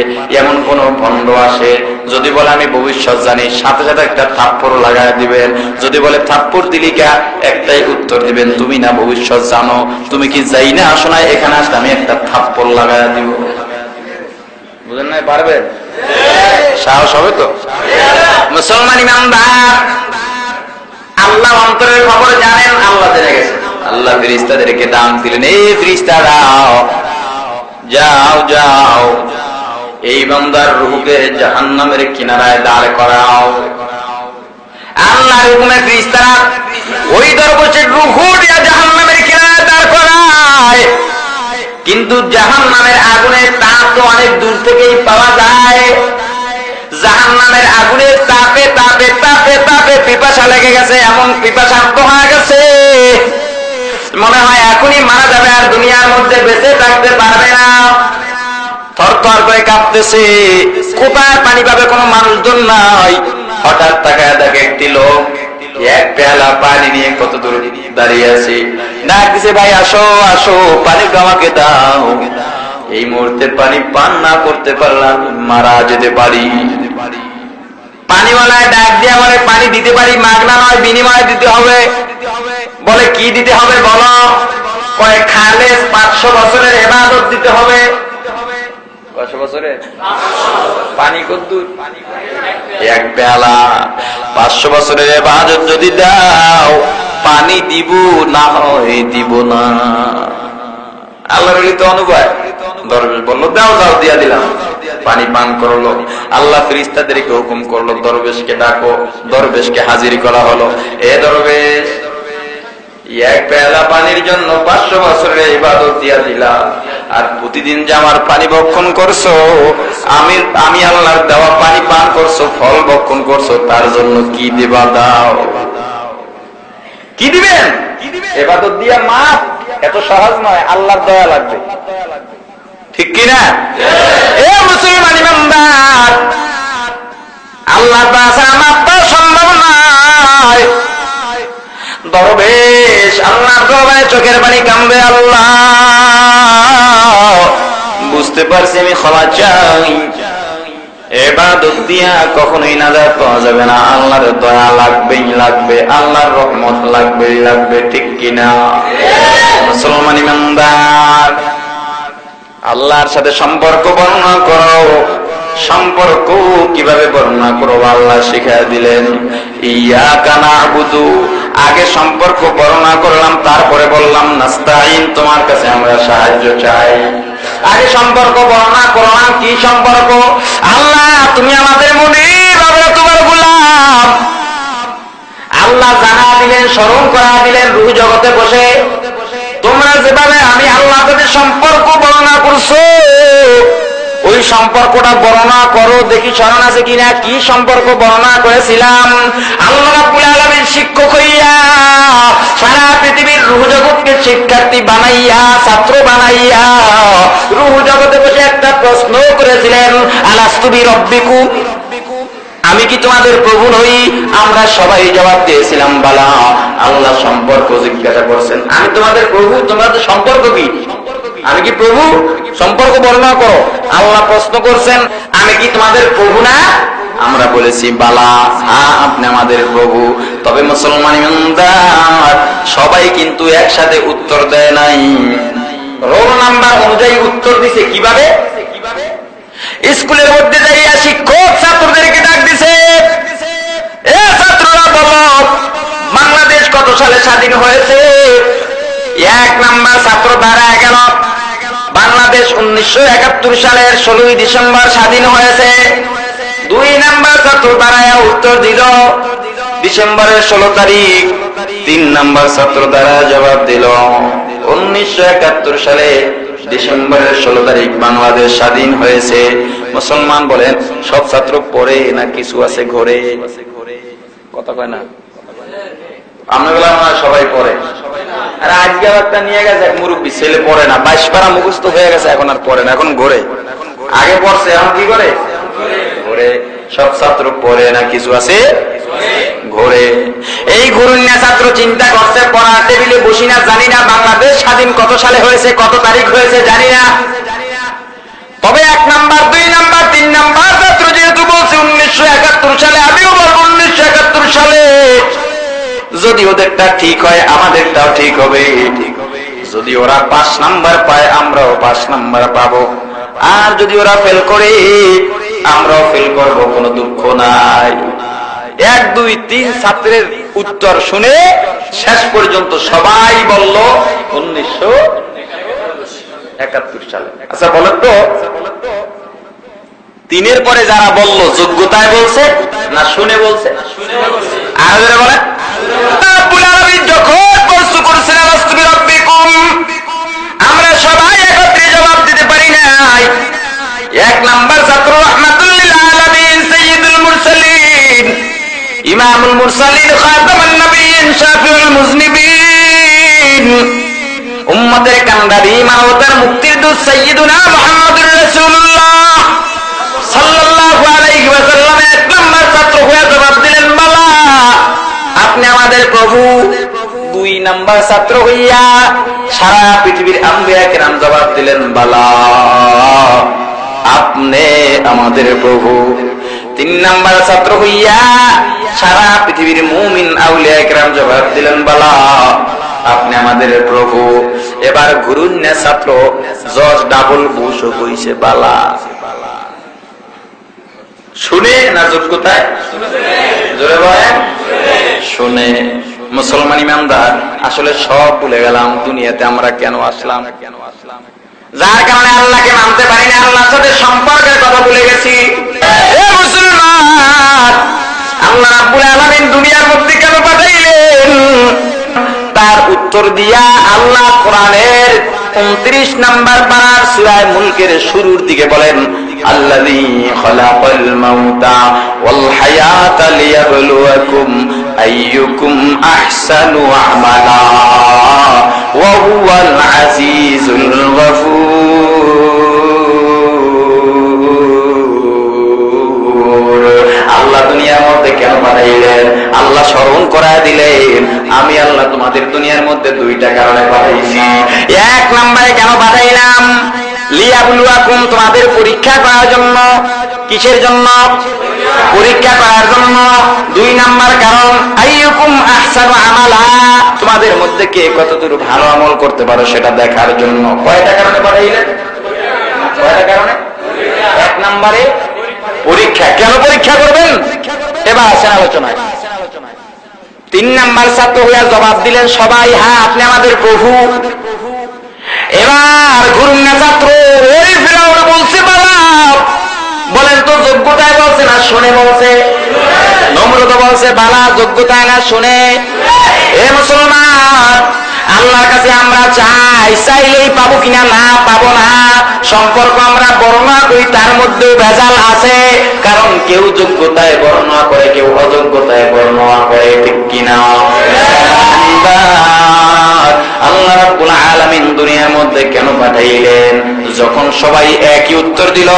এমন কোন ভণ্ড আসে, যদি বলে আমি ভবিষ্যৎ জানি, সাথে সাথে একটা থাপ্পড় লাগায় দিবেন। যদি বলে থাপ্পড় দিলিকা একটাই উত্তর দিবেন, তুমি না ভবিষ্যৎ জানো, তুমি কি যাই না আসো না এখানে আসলে আমি একটা থাপ্পড় লাগায় দিব। বুঝেন নাই, পারবেন? সাহস হবে তো? মুসলমান ইমানদার। আল্লাহ অন্তরের খবর জানেন, আল্লাহ জেনে গেছেন। আল্লাহ ফিরিস্তাদেরকে দাম দিলেন এই ফিরিস্তারাও যাও যাও। এই বান্দার রুহুকে জাহান্নামের কিনারায় দাঁড় করাও। আল্লাহ হুকুমে ফিরিস্তারা ওই দরবশের রুহু দিয়া জাহান্নামের কিনারায় দাঁড় করায়। কিন্তু জাহান নামের আগুনের তাপ তো অনেক দূর থেকেই পাওয়া যায়। জাহান নামের আগুনের তাপে তাপে তাপে তাপে পিপাসা লেগে গেছে, এমন পিপাসার্থ হয়ে গেছে। মনে হয় এখনই মারা যাবে আর দুনিয়ার মধ্যে বেঁচে থাকতে পারবে না। থর থর করে কাঁপতেছে। কোথায় পানি পাবে কোনো মানুষজন নাই। হঠাৎ তাকায় দেখে একটি লোক। এক পেয়ালা পানি নিয়ে কত দূর দাঁড়িয়ে আছে। ডাক দিছে, ভাই, আসো আসো, পানি আমাকে, দাও। এই মুহূর্তে পানি পান না করতে পারলাম, মারা যেতে পারি। পানিওয়ালায় ডাক দিয়ে বলে পানি দিতে পারি, মাগনা নয়, বিনিময়ে দিতে হবে। বলে, কি দিতে হবে বলো? কয়েক খালে পাঁচশো বছরের এবাদত দিতে হবে। বছরের? পানি কদ্দুর? এক বেলা পাঁচশো বছরের এবাদত যদি দাও, পানি দিব না হয়, দিব না। আল্লাহর তো অনুভয় দরবেশ বলল, দাও দাও, দিয়া দিলাম। পানি পান করল। আল্লাহ হুকুম করল, দরবেশকে ডাকো, দরবেশকে হাজির করা হলো। এ দরবেশ এক পেলা পানির জন্য পাঁচশো বছরের ইবাদত দিয়া দিলাম। আর প্রতিদিন যে আমার পানি বক্ষণ করছ আমি আমি আল্লাহর দেওয়া পানি পান করছ ফল বক্ষণ করছ তার জন্য কি দেবা দাও? কি দিবেন? এবাদত দিয়া মাপ এত সহজ নয় আল্লাহর দয়া লাগবে। ঠিক কিনা এ মুসলমান ইমানদার আল্লাহ মাপ তো সম্ভব নয় দরবেশ আল্লাহ দরবারে চোখের পানি কামবে আল্লাহ। বুঝতে পারছি আমি ক্ষমা চাই। এবাদত দিয়া কখনোই নাজাত পাওয়া যাবে না। আল্লাহর দয়া লাগবেই লাগবে, আল্লাহর রহমত লাগবেই লাগবে, ঠিক কিনা? মুসলমান ইমানদার, আল্লাহর সাথে সম্পর্ক বর্ণনা করো। সম্পর্ক কীভাবে বর্ণনা করো আল্লাহ শিখা দিলেন ইয়া কানা আবুদু আগে সম্পর্ক বর্ণনা করলাম, তারপরে বললাম নাস্তাইন তোমার কাছে আমরা সাহায্য চাই। আগে সম্পর্ক বর্ণনা করলাম, কি সম্পর্ক? আল্লাহ, তুমি আমাদের মনে আমরা তোমার গোলাম। আল্লাহ জানা দিলেন, স্মরণ করা দিলেন, রুহ জগতে বসে। তোমরা যেভাবে আমি আল্লাহ সম্পর্ক বর্ণনা করছ ওই সম্পর্কটা বর্ণনা করো, দেখি স্মরণ আছে কিনা, কি সম্পর্ক বর্ণনা করেছিলাম? আল্লাহ শিক্ষক হইয়া সারা পৃথিবীর রুহ জগৎকে শিক্ষার্থী বানাইয়া, ছাত্র বানাইয়া রুহ জগতে বসে একটা প্রশ্ন করেছিলেন আলাস্তুবি রব্বিকু আমি কি তোমাদের প্রভু নই? আমরা সবাই জবাব দিয়েছিলাম, বালা, আল্লাহ সম্পর্ক জিজ্ঞাসা করছেন। আমি তোমাদের প্রভু, তোমাদের সম্পর্ক কি? আমি কি প্রভু? সম্পর্ক বর্ণনা করো। আল্লাহ প্রশ্ন করছেন, আমি কি তোমাদের প্রভু না? আমরা বলেছি, বালা হ্যাঁ আপনি আমাদের প্রভু। তবে মুসলমান সবাই কিন্তু একসাথে উত্তর দেয় নাই। রোল নাম্বার অনুযায়ী উত্তর দিছে কীভাবে? স্কুলের মধ্যে যাইয়া শিক্ষক ছাত্রদেরকে ডাক দিছে, এ ছাত্ররা বলো, বাংলাদেশ কত সালে স্বাধীন হয়েছে? এক নাম্বার ছাত্র দাঁড়ায় গেল বাংলাদেশ উনিশশো একাত্তর সালের ষোলোই ডিসেম্বর স্বাধীন হয়েছে। দুই নাম্বার ছাত্র দাঁড়ায় উত্তর দিল, ডিসেম্বরের ষোলো তারিখ। তিন নাম্বার ছাত্র দ্বারা জবাব দিল, উনিশশো একাত্তর সালে ডিসেম্বরের ষোলো তারিখ বাংলাদেশ স্বাধীন হয়েছে। মুসলমান বলেন, সব ছাত্র পড়ে না, কিছু আছে ঘরে। কথা কয় না? আমরা বললাম না সবাই পড়ে। আর আজকে একটা নিয়ে গেছে, এক মুরব্বী, ছেলে পড়ে না। বাইশ পারা মুখস্থ হয়ে গেছে, এখন আর পড়ে না, এখন ঘরে। আগে পড়ছে, এখন কি করে? ঘরে। সব ছাত্র পড়ে না, কিছু আছে? ঘরে। এই ঘুরুন্যা ছাত্র চিন্তা করছে, পড়ার টেবিলে বসি না, জানি না বাংলাদেশ স্বাধীন কত সালে হয়েছে, কত তারিখ হয়েছে, জানি না। তবে এক নাম্বার, দুই নাম্বার, তিন নাম্বার ছাত্র যেহেতু বলছে উনিশশো একাত্তর সালে, আমিও বলব উনিশশো একাত্তর সালে। যদি ওদেরটা ঠিক হয়, আমাদেরটাও ঠিক হবে। যদি ওরা পাঁচ নাম্বার পায়, আমরাও পাঁচ নাম্বার পাবো। আর যদি ওরা ফেল করে, আমরাও ফেল করব, কোনো দুঃখ নাই। এক, দুই, তিন ছাত্রের উত্তর শুনে শেষ পর্যন্ত সবাই বলল, উনিশশো একাত্তর সালে। আচ্ছা বলেন তো। তিনের পরে যারা বলল, যোগ্যতায় বলছে না শুনে বলছে? আর যারা আমরা সবাই জবাব দিতে পারি ইমামুল মানবতার মুক্তির দূত সাইয়্যিদুনা মুহাম্মদুর সাল্লাল্লাহু আলাইহি ওয়াসাল্লাম এক নাম্বার ছাত্র হয়ে জবাব দিলেন বালা আপনি আমাদের প্রভু নাম্বার ছাত্র হইয়া সারা পৃথিবীর আম্বিয়া কেরাম জবাব দিলেন বালা আপনি আমাদের প্রভু। তিন নাম্বার ছাত্র হইয়া সারা পৃথিবীর মুমিন আউলিয়া কেরাম জবাব দিলেন বালা আপনি আমাদের প্রভু। এবার গুরুন্যা ছাত্র জজ ডাবল বুশ কইছে বালা শুনে না যোগ্যতায় জোরে বলেন শুনে। মুসলমান ইমানদার, আসলে সব ভুলে গেলাম, দুনিয়াতে আমরা কেন আসলাম? কেন আসলাম যার কারণে আল্লাহকে মানতে পারি না, আল্লাহর সাথে সম্পর্কের কথা ভুলে গেছি। মুসলমান, আল্লাহ রাব্বুল আলামিন দুনিয়ার মধ্যে কেন পাঠাইলেন? তার উত্তর দিয়া আল্লাহ কোরআনের উনত্রিশ নাম্বার পাড়ার সুরায় মুলকের শুরুর দিকে বলেন الذي خلق الموت والحياة ليبلوكم أيكم أحسن عملا وهو العزيز الغفور আল্লাহ দুনিয়ার মধ্যে কেন পাঠাইলেন আল্লাহ স্মরণ করায় দিলেন আমি আল্লাহ তোমাদের দুনিয়ার মধ্যে দুইটা কারণে পাঠাইছি এক নম্বরে কেন পাঠাইলাম লিয়াবুলুয়াকুম, তোমাদের পরীক্ষা করার জন্য। কিসের জন্য? পরীক্ষা করার জন্য। দুই নাম্বার কারণ, আইয়ুকুম আহসানু আমালা। তোমাদের মধ্যে কে কতদূর ভালো আমল করতে পারো সেটা দেখার জন্য। কয়টা কারণে পাঠাইলেন? কয়টা কারণে? এক নম্বরে পরীক্ষা। কেন পরীক্ষা করবেন? এবার আসেন আলোচনায়। তিন নাম্বার ছাত্র হইয়া জবাব দিলেন, সবাই হ্যাঁ আপনি আমাদের প্রভু। এবার ঘুরুন ছাত্র ওই ফেরাউন বলছে বাবা বলেন তো, যোগ্যতায় বলছে না শুনে বলছে? নম্রতা বলছে, বালা, যোগ্যতায় না শুনে? এ মুসলমান, আল্লাহর কাছে আমরা চাই, চাইলেই পাবো কিনা, না পাবো না। সম্পর্ক আমরা বর্ণনা করি, তার মধ্যেও ভেজাল আছে। কারণ কেউ যোগ্যতায় বর্ণনা করে, কেউ অযোগ্যতায় বর্ণনা করে, ঠিক কিনা? আল্লাহ রাব্বুল আলামিন দুনিয়ার মধ্যে কেন পাঠাইলেন? যখন সবাই একই উত্তর দিল,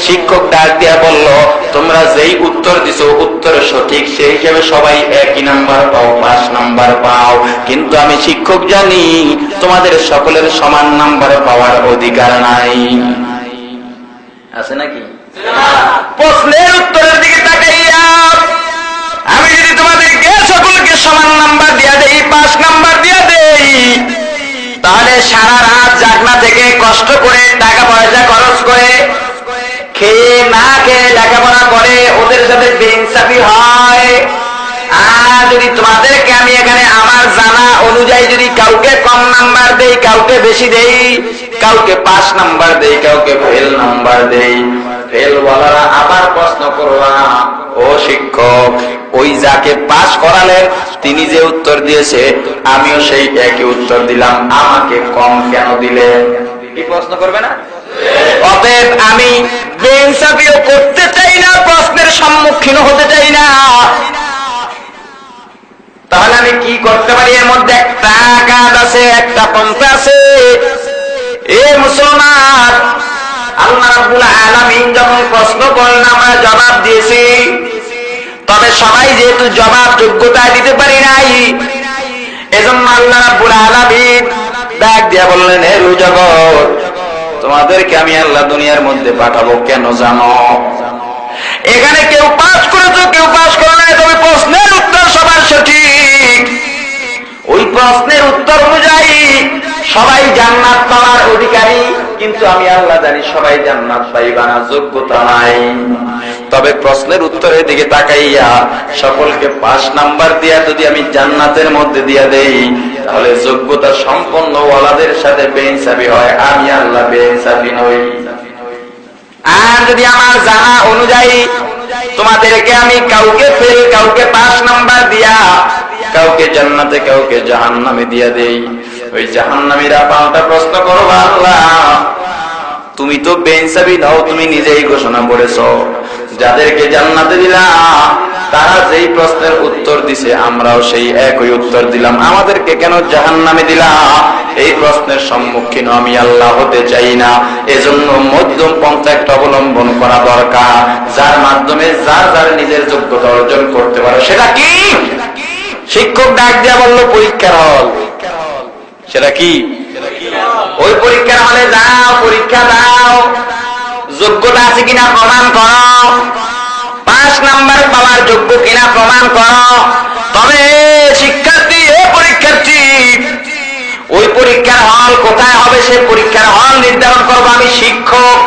শিক্ষক ডাক দিয়া বলল, তোমরা যেই উত্তর দিছো, উত্তর সঠিক, সেই হিসেবে সবাই একই নাম্বার পাও, পাঁচ নাম্বার পাও। কিন্তু আমি শিক্ষক জানি, তোমাদের সকলের সমান নাম্বার পাওয়ার অধিকার নাই। আছে নাকি? প্রশ্নের উত্তরের দিকে তাকাইয়া আমি যদি তোমাদেরকে সকলকে সমান নাম্বার দিয়া দেই, পাঁচ নাম্বার দিয়া দেই, তাহলে সারা রাত জাগনা থেকে কষ্ট করে টাকা পয়সা খরচ করে খেয়ে না খেয়ে লেখাপড়া করে ওদের সাথে বেইনসাফি হয়। আর যদি তোমাদেরকে আমি এখানে আমার জানা অনুযায়ী যদি কাউকে কম নাম্বার দেই, কাউকে বেশি দেই, কাউকে পাঁচ নাম্বার দেই, কাউকে ফেল নাম্বার দেই। ফেল বলারা আবার প্রশ্ন করবা ও শিক্ষক ওই যাকে পাস করালেন, তিনি যে উত্তর দিয়েছে, আমিও সেই একই উত্তর দিলাম। আমাকে কম কেন দিলেন কি প্রশ্ন করবে না? আমি করতে চাই না, প্রশ্নের সম্মুখীন হতে চাই না। তাহলে আমি কি করতে পারি? এর মধ্যে একটা কাজ আছে, একটা পন্থা আছে। এ মুসলমান, আল্লাহ আলামিন যখন প্রশ্ন করলেন, আমরা জবাব দিয়েছি তবে সবাই যেহেতু জবাব যোগ্যতা দিতে পারি নাই, এজন্য আল্লাহ রাব্বুল আলামিন ডাক দিয়া বললেন, হে জগৎ, তোমাদেরকে আমি আল্লাহ দুনিয়ার মধ্যে পাঠাবো কেন জানো? এখানে কেউ পাস করেছ, কেউ পাস করে নাই, তবে প্রশ্নের উত্তর সবার সঠিক। ওই প্রশ্নের উত্তর অনুযায়ী সবাই জান্নাত পাওয়ার অধিকারী, কিন্তু আমি আল্লাহ জানি সবাই জান্নাত পাইবা না, যোগ্যতা নাই। তবে প্রশ্নের উত্তরের দিকে তাকাইয়া সকলকে পাঁচ নাম্বার দিয়া যদি আমি জান্নাতের মধ্যে দিয়া দেই, তাহলে যোগ্যতা সম্পন্ন ওয়ালাদের সাথে বেইনসাফি হয়, আমি আল্লাহ বেইনসাফি নই। আর যদি আমার জানা অনুযায়ী তোমাদেরকে আমি কাউকে ফেল কাউকে পাঁচ নাম্বার দিয়া, কাউকে জান্নাতে, কাউকে জাহান নামে দিয়া দেই ওই জাহান নামীরা পাল্টা প্রশ্ন করব আল্লাহ। তুমি তো বেঞ্চাবি নাও তুমি নিজেই ঘোষণা করেছ। যাদেরকে জান্নাতে দিলাম তারা যেই প্রশ্নের উত্তর দিছে, আমরাও সেই একই উত্তর দিলাম। আমাদেরকে কেন জাহান নামে দিলাম এই প্রশ্নের সম্মুখীন আমি আল্লাহ হতে চাই না। এজন্য মধ্যম পন্থা একটা অবলম্বন করা দরকার। যার মাধ্যমে যার যার নিজের যোগ্যতা অর্জন করতে পারে। সেটা কি? শিক্ষক ডাক দিয়া বলল, পরীক্ষার হল। সেটা কি? ওই পরীক্ষার হলে যাও, পরীক্ষা দাও। যোগ্যতা আছে কিনা প্রমাণ করো। পাঁচ নাম্বার পাওয়ার যোগ্য কিনা প্রমাণ করো। তবে শিক্ষার্থী, এ পরীক্ষার্থী, ওই পরীক্ষার হল কোথায় হবে, সে পরীক্ষার হল নির্ধারণ করব আমি শিক্ষক।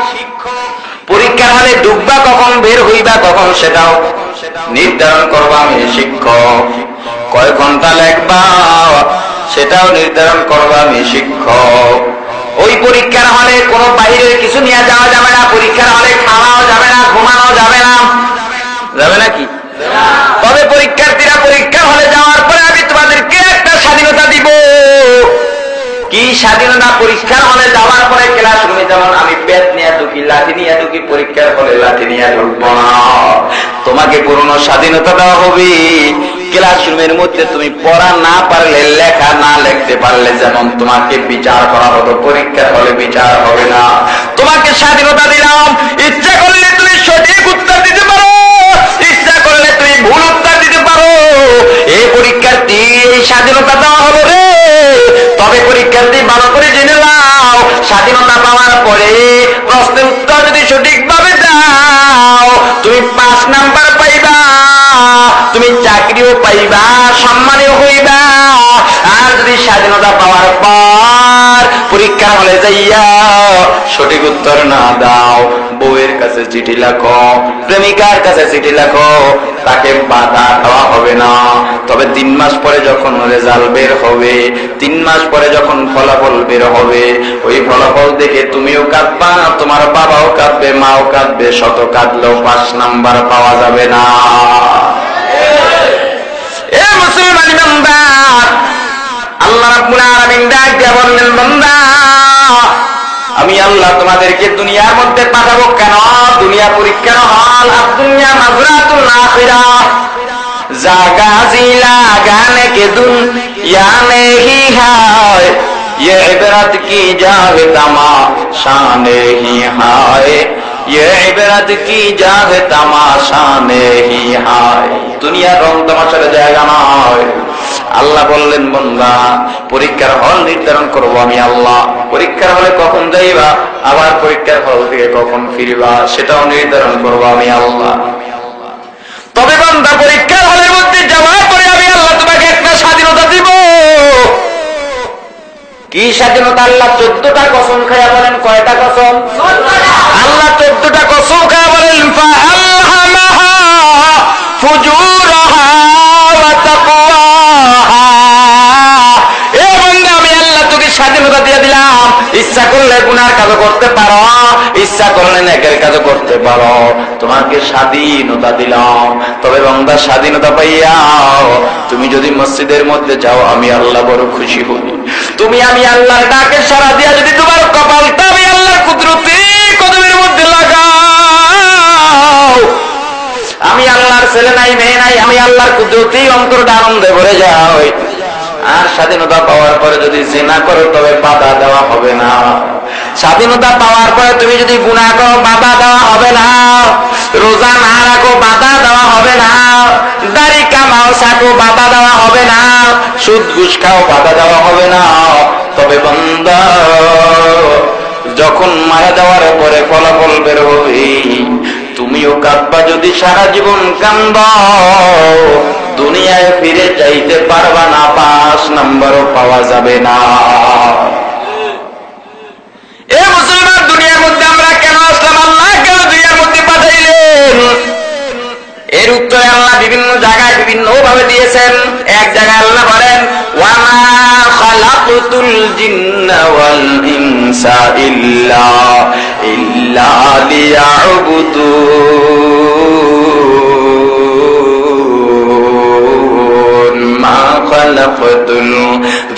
পরীক্ষার হলে ডুববা কখন, বের হইবা কখন, সেটাও নির্ধারণ করব আমি শিক্ষক। কয় ঘণ্টা লেখবা? সেটাও নির্ধারণ করব আমি শিক্ষক। ওই পরীক্ষার হলে কোন বাইরের কিছু নিয়ে যাওয়া যাবে না, পরীক্ষার হলে খাওয়াও যাবে না, ঘুমানো যাবে না। যাবে নাকি তবে পরীক্ষার্থীরা পরীক্ষার হলে যাওয়ার পরে আমি তোমাদেরকে একটা স্বাধীনতা দিব। কি স্বাধীনতা? পরীক্ষার হলে যাওয়ার পরে ক্লাস রুমে যেমন আমি পেট নিয়ে ঢুকি লাঠি নিয়ে ঢুকি পরীক্ষার হলে লাঠি নিয়ে ঢুকবো না। তোমাকে পুরনো স্বাধীনতা দেওয়া হবে। ক্লাসরুমের মধ্যে তুমি পড়া না পারলে, লেখা না লিখতে পারলে যেমন তোমাকে বিচার করা হতো পরীক্ষার হলে বিচার হবে না। তোমাকে স্বাধীনতা দিলাম। ইচ্ছা করলে তুমি সঠিক উত্তর দিতে পারো। ইচ্ছা করলে তুমি ভুল উত্তর দিতে পারো। এই পরীক্ষার্থী, এই স্বাধীনতা দেওয়া হলো রে। তবে পরীক্ষার্থী ভালো করে জেনে নাও। স্বাধীনতা পাওয়ার পরে প্রশ্নের উত্তর যদি সঠিকভাবে দাও, তুমি পাঁচ নাম্বার পাইবা, তুমি চাকরিও পাইবা, সম্মানীয় হইবা। আর যদি স্বাধীনতা পাওয়ার পর পরীক্ষা হলে যাইয়া সঠিক উত্তর না দাও, বউয়ের কাছে চিঠি লেখো, প্রেমিকার কাছে চিঠি লেখো, তাকে বাধা দেওয়া হবে না। তবে তিন মাস পরে যখন রেজাল্ট বের হবে, তিন মাস পরে যখন ফলাফল বের হবে, ওই ফলাফল দেখে তুমিও কাঁদবা তোমার বাবাও কাঁদবে, মাও কাঁদবে শত কাঁদলেও পাঁচ নাম্বার পাওয়া যাবে না এ মুসলমান ইমানদার আল্লাহ রাব্বুল আলামিন ডাক দিয়ে বললেন বান্দা আমি আল্লাহ তোমাদেরকে দুনিয়ার মধ্যে পাঠাবো কেন দুনিয়া পরীক্ষার হল আর দুনিয়া মাজরাতুল আখিরা জাগা জিলা গানে के दुनिया नहीं है ये इबरत की जावे तमा शाने ही हाय ये इबरत की जावे तमाशा ही हाय দুনিয়ার রং তামাশার জায়গা নয় আল্লাহ বললেন বন্দা পরীক্ষার হল নির্ধারণ করব আমি আল্লাহ পরীক্ষার হলে কখন যাইবা আবার পরীক্ষার হল থেকে কখন ফিরবা সেটাও নির্ধারণ করব আমি আল্লাহ তবে বান্দা পরীক্ষার হলের মধ্যে যাওয়ার পরে আমি আল্লাহ তোমাকে একটা স্বাধীনতা দিব কি স্বাধীনতা আল্লাহ চোদ্দটা কসম খায়া বলেন কয়টা কসম দুটা বলেন স্বাধীনতা দিয়ে দিলাম। ইচ্ছা করলে গুনার কাজ করতে পারো, ইচ্ছা করলে নেকের কাজ করতে পারো। তোমাকে স্বাধীনতা দিলাম। তবে বন্দা, স্বাধীনতা পাইয়াও তুমি যদি মসজিদের মধ্যে যাও, আমি আল্লাহ বড় খুশি হই। তুমি আমি আল্লাহর ডাকে সারা দিয়া যদি তোমার কপালটা আল্লাহর ছেলে নাই, মেয়ে নাই, আমি আল্লাহর কুদরতি অন্তরটা আনন্দে ভরে যাই আর স্বাধীনতা পাওয়ার পরে যদি জেনা করো, তবে বাধা দেওয়া হবে না। স্বাধীনতা পাওয়ার পরে তুমি যদি গুণা করো, বাধা দেওয়া হবে না। রোজা না রাখো, বাধা দেওয়া হবে না। দাড়ি কামাও, সাকো, বাধা দেওয়া হবে না। সুদ, ঘুষ খাও, বাধা দেওয়া হবে না। তবে বন্ধ, যখন মারা যাওয়ার পরে ফলাফল বের তুমিও কাঁদবা যদি সারা জীবন কান্দ দুনিয়ায় ফিরে যাইতে পারবা না, পাঁচ নম্বরও পাওয়া যাবে না। এর উত্তরে আল্লাহ বিভিন্ন জায়গায় বিভিন্ন ভাবে দিয়েছেন। এক জায়গায় আল্লাহ বলেন, ওয়ামা খালাকুতুল জিন্না ওয়াল ইনসা ইল্লা ইল্লা লিয়াবুদুন মা খালাকতুল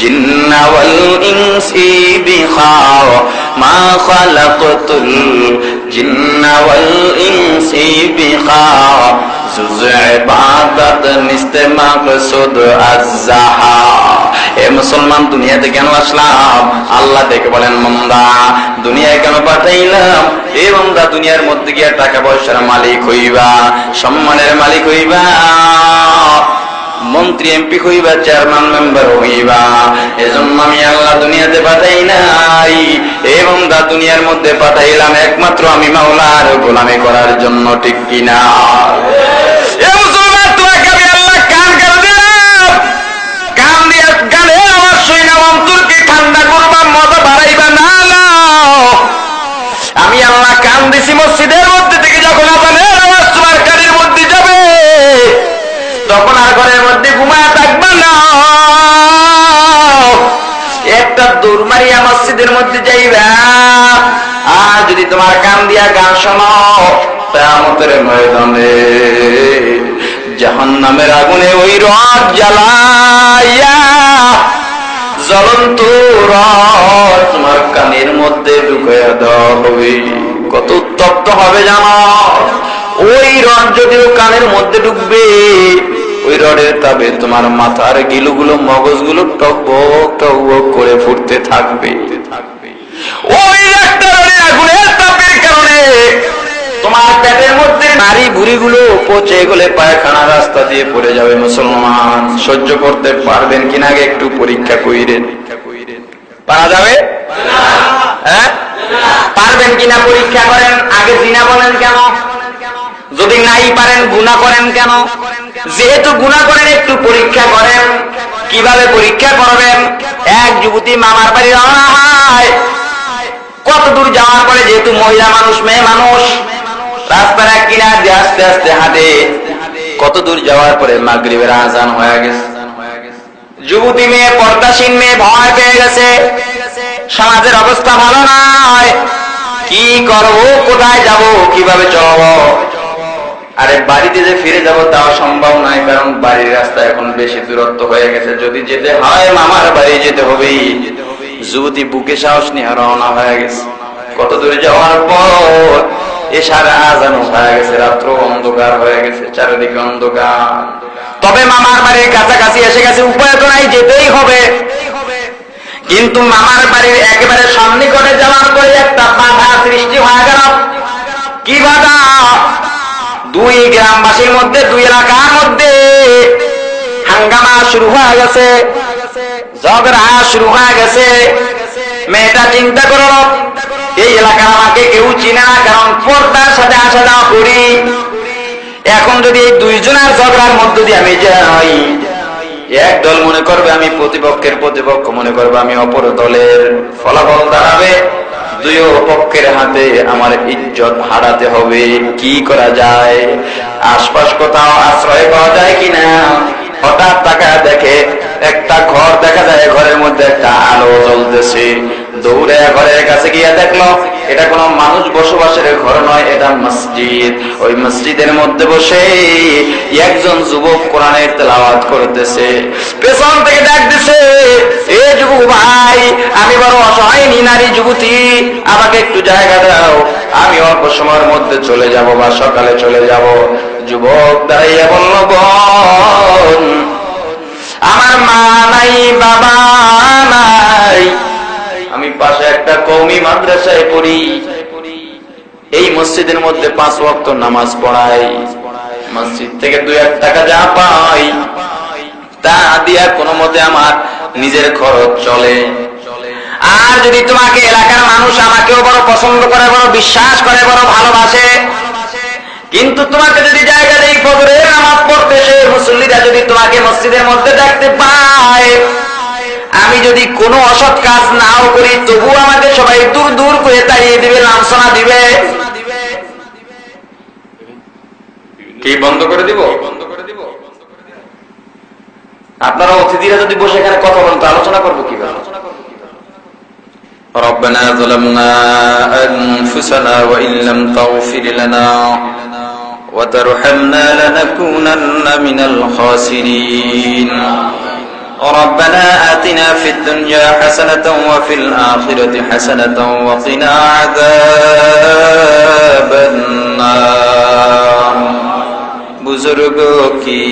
জিন্না ওয়াল ইনসি বিখা মা খালাকতুল জিন্না ওয়াল ইনসি বিখা জুজ ইবাদত এ মুসলমান দুনিয়াতে কেন আসলাম? আল্লাহ দেখে বলেন, মন্দা, দুনিয়ায় কেন পাঠাইলাম? এ মন্দা, দুনিয়ার মধ্যে গিয়ে টাকা পয়সার মালিক হইবা, সম্মানের মালিক হইবা, মন্ত্রী, এমপি হইবা, চেয়ারম্যান মেম্বার হইবা। এজন্য আমি আল্লাহ দুনিয়াতে পাঠাই নাই। এবং দা দুনিয়ার মধ্যে পাঠাইলাম একমাত্র আমি মাওলার গোলামি করার জন্য, ঠিক কিনা এ মুসলমান তোমাকে আমি আল্লাহ কান কেন দিলাম কান দিয়ে গানে আমার শুই না অন্তরকে ঠান্ডা করবা মজা বাড়াইবা না না আমি আল্লাহ মসজিদের মধ্যে থেকে যখন আওয়াজ তোমার কানের মধ্যে যাবে, তখন আর ঘরের মধ্যে ঘুমায় থাকবে না। একটা দূর মারিয়া মসজিদের মধ্যে যাইবা, আর যদি তোমার কান দিয়া গান শোনো তেমতের ময়দানে জাহান নামের আগুনে ওই রথ জ্বালাইয়া জ্বলন্ত রথ তোমার কানের মধ্যে ঢুকাইয়া দেওয়া হবে। কত উত্তপ্ত হবে জানো? ওই রড যদিও কানের মধ্যে ঢুকবে, ওই রডের তাবে তোমার মাথার গিলুগুলো, মগজগুলো টকবক টকবক করে ফুটতে থাকবে। পচে গলে রাস্তা দিয়ে যাবে মুসলমান। সহ্য করতে পারবেন কিনা আগে একটু পরীক্ষা কইরেন পারা যাবে? হ্যাঁ? পারবেন কিনা পরীক্ষা করেন, আগে জিনা বলেন কেন? যদি নাই পারেন গুণা করেন কেন? যেহেতু গুণা করেন, একটু পরীক্ষা করেন। কীভাবে পরীক্ষা করবেন? এক যুবতী মামার বাড়ি রওনা হয়। কত দূর যাওয়ার পরে যেহেতু মহিলা মানুষ, মেয়ে মানুষ, রাস্তার এক দিয়ে আস্তে আস্তে হাঁটে। কত দূর যাওয়ার পরে মাগরিবের আজান হয়ে গেছে। যুবতী মেয়ে, পর্দাসীন মেয়ে ভয় পেয়ে গেছে। সমাজের অবস্থা ভালো নয় কি করব? কোথায় যাব? কীভাবে চলবো? আরে বাড়িতে যে ফিরে যাব তাও সম্ভব নয়, কারণ বাড়ির রাস্তা এখন বেশি দূরত্ব হয়ে গেছে। যদি যেতে হয় মামার বাড়ি যেতে হবে যুবতী বুকে সাহস নিয়ে রওনা হয়ে গেছে। কত দূরে যাওয়ার পর তবে মামার বাড়ির কাছাকাছি এসে গেছে, উপায় তো নাই, যেতেই হবে। কিন্তু মামার বাড়ির একেবারে যাওয়ার পরে একটা বাধা সৃষ্টি হয়ে গেল। কি বাধা? দুই গ্রামবাসীর মধ্যে, দুই এলাকার মধ্যে হাঙ্গামা শুরু হয়ে গেছে, ঝগড়া শুরু হয়ে গেছে। মেয়েটা চিন্তা করো এই এলাকার আমাকে কেউ চিনে কারণ পর্দার সাথে আসা যাওয়া করি। এখন যদি এই দুইজনের ঝগড়ার মধ্য দিয়ে আমি যাই, এক দল মনে করবে আমি প্রতিপক্ষের প্রতিপক্ষ, মনে করবে আমি অপর দলের ফলাফল দাঁড়াবে। দুই পক্ষের হাতে আমার ইজ্জত হারাতে হবে, কি করা যায়? আশপাশ কোথাও আশ্রয় পাওয়া যায় কিনা? হঠাৎ টাকা দেখে একটা ঘর দেখা যায়, ঘরের মধ্যে একটা আলো জ্বলতেছে। দৌড়ে ঘরের কাছে গিয়ে দেখল এটা কোনো মানুষ বসবাসের ঘর নয়, এটা মসজিদ। ওই মসজিদের মধ্যে বসে একজন যুবক কোরআনের তেলাওয়াত করতেছে। পেছন থেকে ডাক দিছে, এ যুবক ভাই, আমি বড় অসহায় নারী যুবতী, আমাকে একটু জায়গা দাও। আমি অল্প সময়ের মধ্যে চলে যাব বা সকালে চলে যাব। যুবক দাঁড়াইয়া বলল আমার মা নাই, বাবা নাই। আমি পাশে একটা কৌমি মাদ্রাসায় পড়ি। এই মসজিদের মধ্যে পাঁচ ওয়াক্ত নামাজ পড়াই। মসজিদ থেকে দুই এক টাকা যা পাই, তা দিয়া কোনো মতে আমার নিজের খরচ চলে। আর যদি তোমাকে এলাকার মানুষ আমাকেও বড় পছন্দ করে, বড় বিশ্বাস করে, বড় ভালোবাসে, কিন্তু তোমাকে যদি জায়গা দেই ফজরের নামাজ পড়তে সে মুসল্লিরা যদি তোমাকে মসজিদের মধ্যে দেখতে পায় আমি যদি কোনো অসৎ কাজ নাও করি তবু আমাকে সবাই দূর দূর করে তাড়িয়ে দিবে লাঞ্ছনা দিবে কি বন্ধ করে দিব বন্ধ করে দিব আপনারা অতিথিরা যদি বসে এখানে কথা বলেন তো আলোচনা করবো কিভাবে ربنا ظلمنا أنفسنا وإن لم تغفر لنا وترحمنا لنكونن من الخاسرين ربنا آتنا في الدنيا حسنة وفي الآخرة حسنة وقنا عذاب النار. بزرگوں کی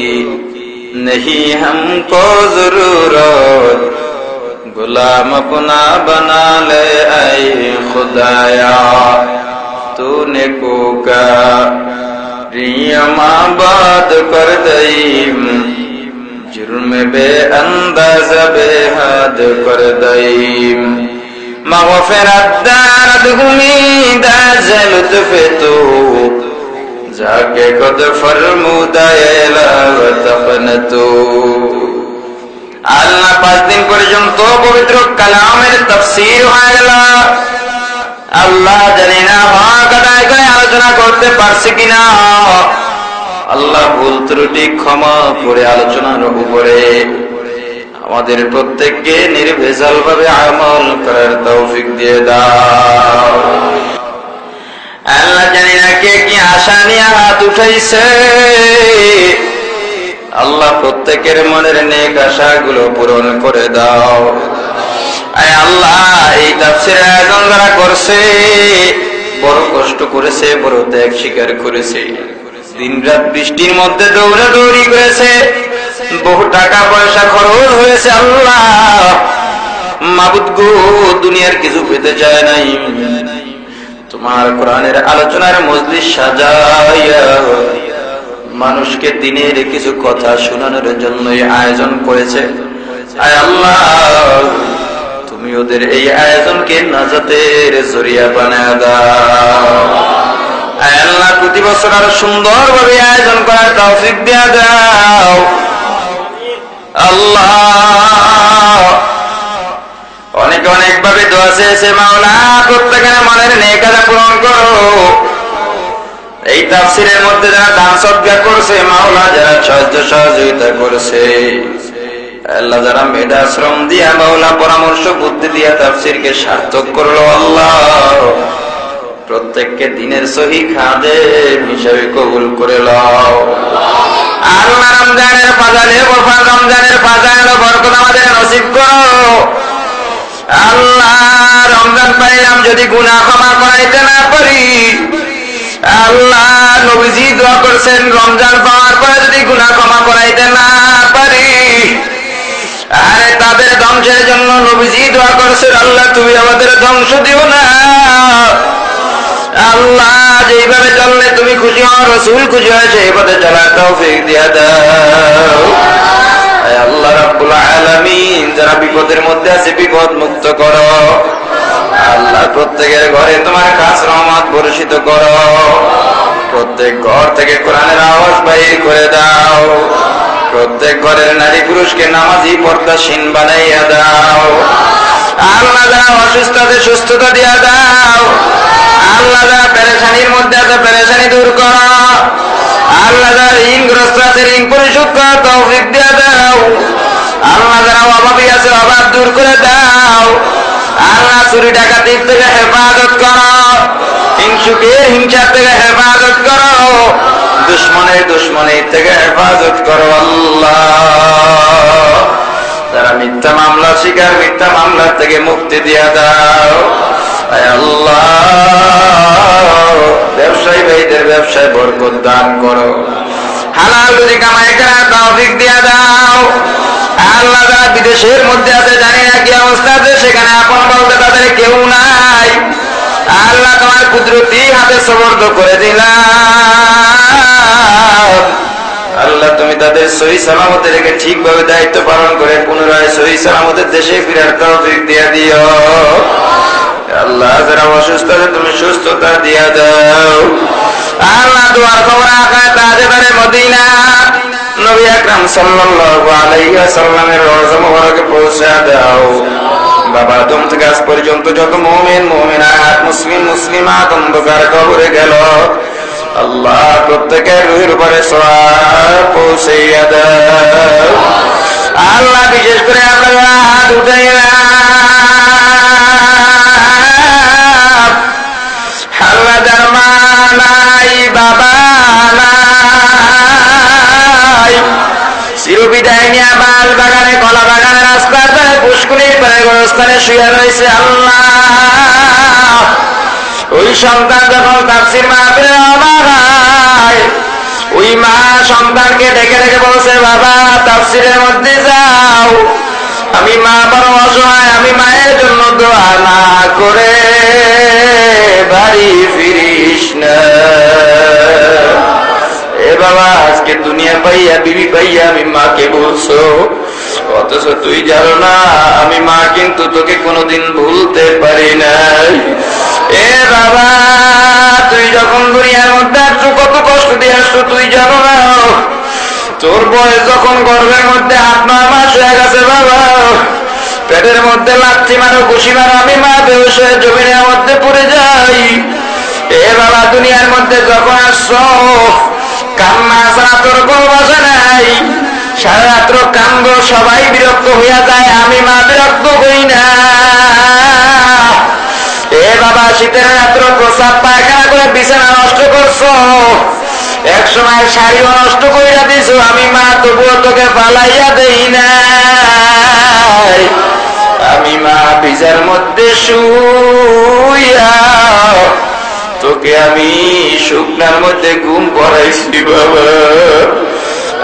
نہیں ہم کو ضرورت غلام اپنا بنا لے اے خدایا تو نے کو کا ریم آباد کر دئیم۔ میں بے انداز بے حد کر دئیم مغفرت دارد امید از لطف تو جا کے خود فرمودہ الہ تو আল্লাহ পাঁচ দিন পর্যন্ত পবিত্র কালামের তফসির হয়ে গেল আল্লাহ জানি না মা কথায় আলোচনা করতে পারছি কিনা আল্লাহ ভুল ত্রুটি ক্ষমা করে আলোচনার উপরে আমাদের প্রত্যেককে নির্ভেজাল ভাবে আমল করার তৌফিক দিয়ে দাও। আল্লাহ জানি না কে কি আশা নিয়ে হাত উঠাইছে। আল্লাহ প্রত্যেকের মনের নেক আশা গুলো পূরণ করে দাও। আল্লাহ, এই তাফসির আয়োজন যারা করছে, বড় কষ্ট করেছে, বড় ত্যাগ স্বীকার করেছে। দিন রাত বৃষ্টির মধ্যে দৌড়া দৌড়ি করেছে। বহু টাকা পয়সা খরচ হয়েছে আল্লাহ। মাবুদ গো, দুনিয়ার কিছু পেতে চায় নাই। তোমার কোরআনের আলোচনার মজলিস সাজাইয়া মানুষকে দিনের কিছু কথা শোনানোর জন্যই আয়োজন করেছে। তুমি ওদের এই আয়োজনকে নাজাতের জরিয়া বানায় দাও। আল্লাহ, প্রতি বছর আরও সুন্দর ভাবে আয়োজন করার তৌফিক দেয়া দাও। আল্লাহ। অনেকে অনেক ভাবে দোয়া চেয়েছে, মাওলা প্রত্যেকের মনের নেকাজা পূরণ করো। এই তাফসিরের মধ্যে যারা দান সজ্ঞা করছে, মাওলা, যারা সাহায্য সহযোগিতা করছে আল্লাহ, যারা মেধাশ্রম দিয়া মাওলা, পরামর্শ, বুদ্ধি দিয়া তাফসিরকে সার্থক করল, আল্লাহ। প্রত্যেককে দিনের সহি খাদে হিসাবে কবুল করে লও। আল্লাহ রমজানের ফাজালে বফা রমজানের ফাজাল বরকত আমাদের নসিব করো। আল্লাহ, রমজান পাইলাম যদি গুনাহ ক্ষমা করাইতে না পারি। আল্লাহ, নবীজি দোয়া করছেন, রমজান পাওয়ার পরে যদি গুনাহ ক্ষমা করাইতে না পারি। আরে তাদের ধ্বংসের জন্য নবীজি দোয়া করছেন, আল্লাহ তুমি আমাদের ধ্বংস দিও না। আল্লাহ যেইভাবে চললে তুমি খুশি হও, রসুল খুশি হয় সেই পথে চলার তৌফিক দিয়া দাও। আল্লাহ রাব্বুল আলামিন, যারা বিপদের মধ্যে আছে, বিপদ মুক্ত করো। আল্লাহ প্রত্যেকের ঘরে তোমার কাজ রহমত বর্ষিত করো। প্রত্যেক ঘর থেকে কোরআনের আওয়াজ বাইর করে দাও। প্রত্যেক ঘরের নারী পুরুষকে নামাজি পর্দাসীন বানাইয়া দাও। আল্লাহ যারা অসুস্থ আছে সুস্থতা দিয়া দাও। আল্লাহ যারা পেরেশানির মধ্যে আছে, পেরেশানি দূর কর। আল্লাহ যারা ঋণগ্রস্ত আছে, ঋণ পরিশোধ করো তৌফিক দিয়া দাও। আল্লাহ যারা অভাবী আছে, অভাব দূর করে দাও। আল্লাহ চুরি ডাকাতির থেকে হেফাজত করো। হিংসুকের হিংসার থেকে হেফাজত করো। দুশ্মনের দুশ্মনের থেকে হেফাজত করো, আল্লাহ। তারা মিথ্যা মামলা শিকার, মিথ্যা মামলার থেকে মুক্তি দিয়া দাও। আল্লাহ, ব্যবসায়ী ভাইদের ব্যবসায় বরকত দান করো। দিয়া দাও। যারা বিদেশের মধ্যে আছে, জানি না কি অবস্থা আছে, সেখানে আপন বলতে তাদের কেউ নাই। আল্লাহ, তোমার কুদরতি হাতে সমর্থ করে দিলাম। আল্লাহ, তুমি তাদের সহি সালামতে রেখে ঠিকভাবে দায়িত্ব পালন করে পুনরায় সহি সালামতের দেশে ফিরার তৌফিক দিয়া দিও। আল্লাহ, যারা অসুস্থ তুমি সুস্থতা দাও। আল্লাহ তোমার খবর তাজে বারে মদিনা। নবী আকরাম সাল্লাল্লাহু আলাইহি ওয়াসাল্লামের মুবারকে দাও। বাবা আদম থেকে আজ পর্যন্ত যত মুমিন, মুমিনাত, মুসলিম, মুসলিমাত অন্ধকার কবরে গেল। আল্লাহ প্রত্যেকের রুহের উপরে পৌঁছাইয়া দাও। আল্লাহ বিশেষ করে আমরা হাত উঠাইলাম আল্লাহ যার মা বাবা নাই। চিরবিদায় কলা বাগানে রাস্তার ধারে পুষ্কুনির পরে গোরস্থানে শুয়ে রয়েছে আল্লাহ। ওই সন্তান যখন তাফসির মাহফিলে হয়, ওই মা সন্তানকে ডেকে ডেকে বলছে, বাবা, তাফসিরের মধ্যে যাও। আমি মা বড় অসহায়, আমি মায়ের জন্য দোয়া না করে বাড়ি ফিরিস এ বাবা, আজকে দুনিয়া পাইয়া, বিবি পাইয়া আমি মাকে বলছো, অথচ তুই জানো না, আমি মা কিন্তু তোকে কোনোদিন ভুলতে পারি নাই। এ বাবা, তুই যখন দুনিয়ার মধ্যে আসছো কত কষ্ট দিয়ে আসছো, তুই জানো না? তোর বয়স যখন গর্ভের মধ্যে আট, নয় মাস হয়ে গেছে বাবা, পেটের মধ্যে লাচ্ছি মারো খুশি মারো, আমি মা হয়ে জমিনের মধ্যে পড়ে যাই। এ বাবা, দুনিয়ার মধ্যে যখন আসছো, কান্না ছাড়া তোর কোনো বাসা নাই। সারা রাত্র কান্দ, সবাই বিরক্ত হইয়া যায়, আমি মা বিরক্ত হই না। এ বাবা, শীতের রাত্র প্রসাদ পায়খানা করে বিছানা নষ্ট করছ? এক সময় শাড়িও নষ্ট কইরা দিছো, আমি মা, তবুও তোকে পালাইয়া দেই না আমি মা, ভিজার মধ্যে শুইয়া তোকে আমি শুকনার মধ্যে ঘুম পড়াইছি বাবা।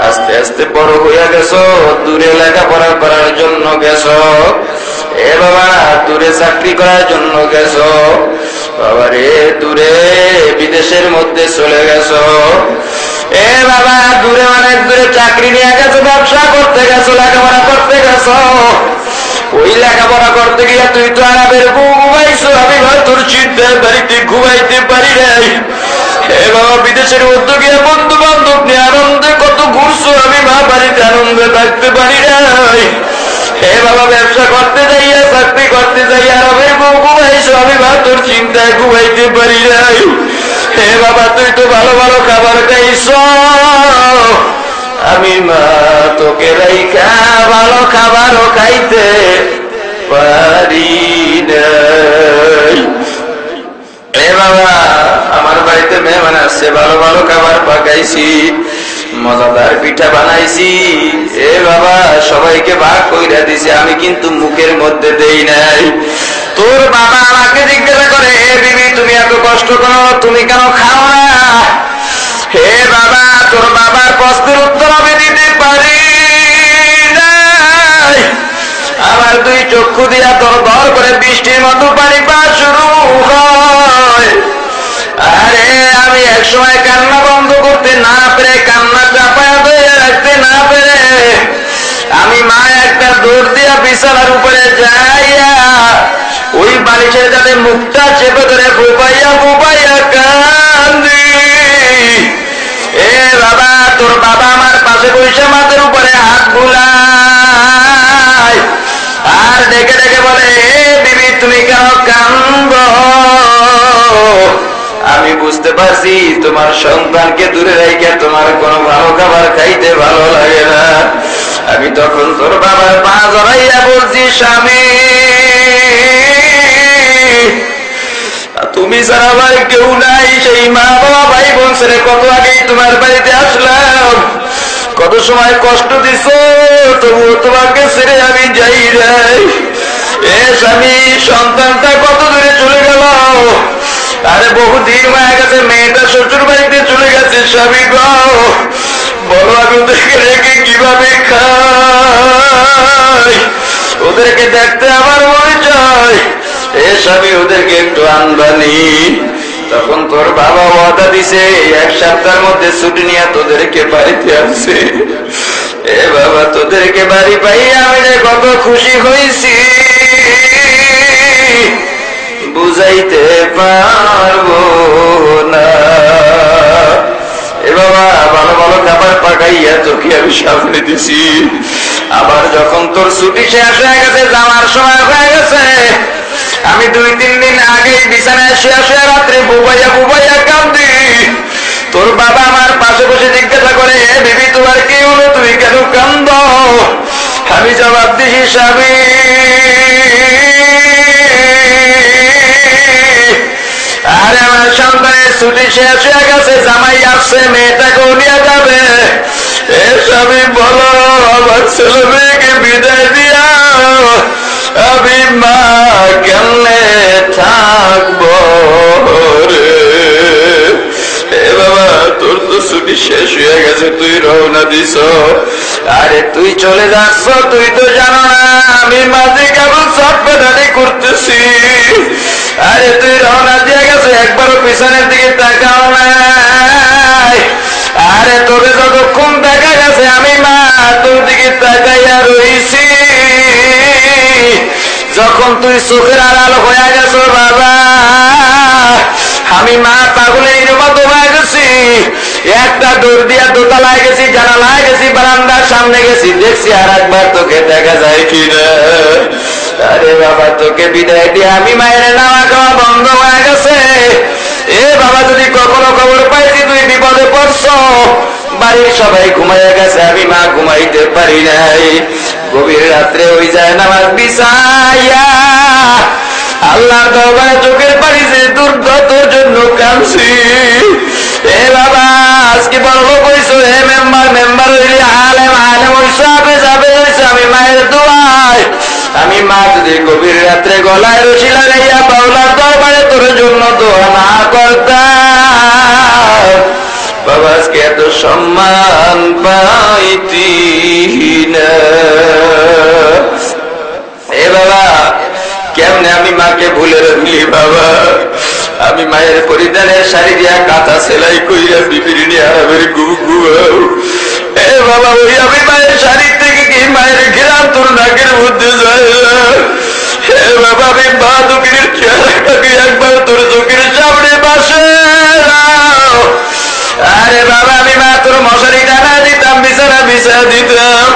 আস্তে আস্তে বড় হইয়া গেছো, দূরে লেখাপড়া করার জন্য গেছো। এ বাবা, দূরে চাকরি করার জন্য গেছো। বাবা রে, দূরে, বিদেশের মধ্যে চলে গেছো। এ বাবা, দূরে অনেক দূরে চাকরি নিয়ে গেছো, ব্যবসা করতে গেছো, লেখাপড়া করতে গেছো। ওই লেখাপড়া করতে গিয়ে তুই তো আরামের ঘুমাইছো, আমি তোর চিন্তায় বাড়িতে ঘুমাইতে পারি নাই। হে বাবা, বিদেশের উদ্যোগে বন্ধু বান্ধব নিয়ে আনন্দে কত ঘুরছো, আমি মা বাড়িতে আনন্দে থাকতে পারি নাই। হে বাবা ব্যবসা করতে যাইয়া, চাকরি করতে যাইয়া আরামের বউ ঘুমাইছো আমি মা তোর চিন্তায় ঘুমাইতে পারি নাই। হে বাবা, তুই তো ভালো ভালো খাবার খাইছ। আমি মা, তোকে রাইখা ভালো খাবারও খাইতে পারি এ বাবা, আমার বাড়িতে মেহমান আসছে, ভালো ভালো খাবার পাকাইছি। মজাদার পিঠা বানাইছি। এ বাবা, সবাইকে ভাগ কইরা দিছি, আমি কিন্তু মুখের মধ্যে দেই নাই। তোর বাবা আমাকে জিজ্ঞাসা করে হে বিবি, তুমি এত কষ্ট করো, তুমি কেন খাও না? হে বাবা, তোর বাবার কষ্টের উত্তর আমি দিতে পারি আমার দুই চক্ষু দিয়া তোর দর করে বৃষ্টির মতো পানি পা শুরু হয়। আরে আমি একসময় কান্না বন্ধ করতে না পেরে, কান্না চাপায়া ধরে রাখতে না পেরে, আমি মা একটা দৌড় দিয়া বিছানার উপরে যাইয়া ওই বালিশের যাতে মুখটা চেপে ধরে ফুপাইয়া ফুপাইয়া কান্দি। এ বাবা, তোর বাবা আমার পাশে বসে মাথার উপরে হাত বুলায়। আর ডেকে ডেকে বলে, এ বিবি, তুমি কেন কান্দ? আমি বুঝতে পারছি তোমার সন্তানকে দূরে রেখে তোমার কোনো ভালো খাবার খাইতে ভালো লাগে না। আমি তখন তোর বাবার পা জড়াইয়া বলছি, স্বামী, তুমি ছাড়া আমার কেউ নাই। সেই মা বাবা ভাই বোন ছেড়ে কত আগেই তোমার বাড়িতে আসলাম। কত সময় কষ্ট দিছ, তবুও তোমাকে ছেড়ে আমি যাই যাই এ স্বামী, সন্তানটা কত দূরে চলে গেল? আরে বহুদিন হয়ে গেছে, মেয়েটা শ্বশুর বাড়িতে চলে গেছে, স্বামী গো। বলো আমি ওদেরকে রেখে কীভাবে খাই? ওদেরকে দেখতে আমার মনে চায়। এ স্বামী, ওদেরকে একটু আনবানি। তখন তোর বাবা ওয়াদা দিছে, এক সপ্তাহের মধ্যে ছুটি নিয়ে তোদেরকে বাড়িতে আসছে এ বাবা, তোদেরকে বাড়ি পাই আমি যে কত খুশি হয়েছি। বুঝাইতে পারব না। এ বাবা, ভালো ভালো খাবার পাকাইয়া তোকে আমি সামনে দিছি আবার যখন তোর ছুটি শেষ হয়ে গেছে, যাওয়ার সময় হয়ে গেছে, আমি দুই, তিন দিন আগে বিছানায় শুয়ে শুয়ে রাত্রে বুবাইয়া বুবাইয়া কান্দি তোর বাবা আমার পাশে বসে জিজ্ঞাসা করে, "এ বিবি, তোমার কি হলো? তুমি কেন কান্দ আমি জবাব দিছি স্বামী আরে আমার সন্তানের ছুটি শেষ হয়ে গেছে, জামাই আসছে, মেয়েটাকে নিয়ে যাবে। এসবই বলো, আমার ছেলে মেয়েকে বিদায় দিয়া আমি মা কেমনে থাকব রে? বাবা তোর তো ছুটি শেষ হয়ে গেছে, তুই রওনা দিস। আরে তুই চলে যাচ্ছ তুই তো জানো না, আমি মাঝে কেবল চটপটানি করতেছি। আরে তুই রওনা দিয়ে গেছে, একবারও পিছনের দিকে তাকাও নাই আরে তোকে যতক্ষণ দেখা গেছে, আমি মা তোর দিকে তাকাইয়া রইছি। যখন তুই চোখের আড়াল হয়ে গেছো, বাবা। আমি মা পাগলের মতো হয়ে গেছি। একটা দৌড় দিয়া দোতলায় গেছি, জানালায় গেছি, বারান্দার সামনে গেছি। দেখছি আর একবার তোকে দেখা যায় কিনা। আরে বাবা, তোকে বিদায় দিয়ে আমি মায়ের নামা খাওয়া বন্ধ হয়ে গেছে। এ বাবা, যদি কখনো খবর পাইছি, তুই বিপদে পড়ছ। বাড়ির সবাই ঘুমাইয়া গেছে, আমি মা ঘুমাইতে পারি নাই। গভীর রাত্রে ওই যায় নামাজ বিছাইয়া আল্লাহ দরবারে চোখের পানি যে দুর্গতর জন্য কাঁদছি। এ বাবা, আজকে বড় লোক হইছো হে মেম্বার মেম্বার হইলি আলেম আলেম হইছো যাবে হইছো আমি মায়ের দোয়ায়। আমি মা যদি গভীর রাত্রে গলায় রশি লাগাইয়া বাউলার দরবারে তোর জন্য দোয়া না করতাম। বাবা, আজকে এত সম্মান পাইতি না। এ বাবা কেমনে আমি মাকে ভুলে রাখলি বাবা? আমি মায়ের পরিধানের শাড়ি দিয়া কাঁথা সেলাই কইরা বিবির নিয়ে আরামের গু গু এ বাবা, ওই আমি মায়ের শাড়ি থেকে কি মায়ের ঘেরাম তোর নাকের মধ্যে যায় হে বাবা, আমি মা দুঃখের চেহারাটাকে একবার তোর চোখের সামনে বাসে। আরে বাবা, আমি মা, তোর মশারি টানা দিতাম, বিছানা বিছা দিতাম।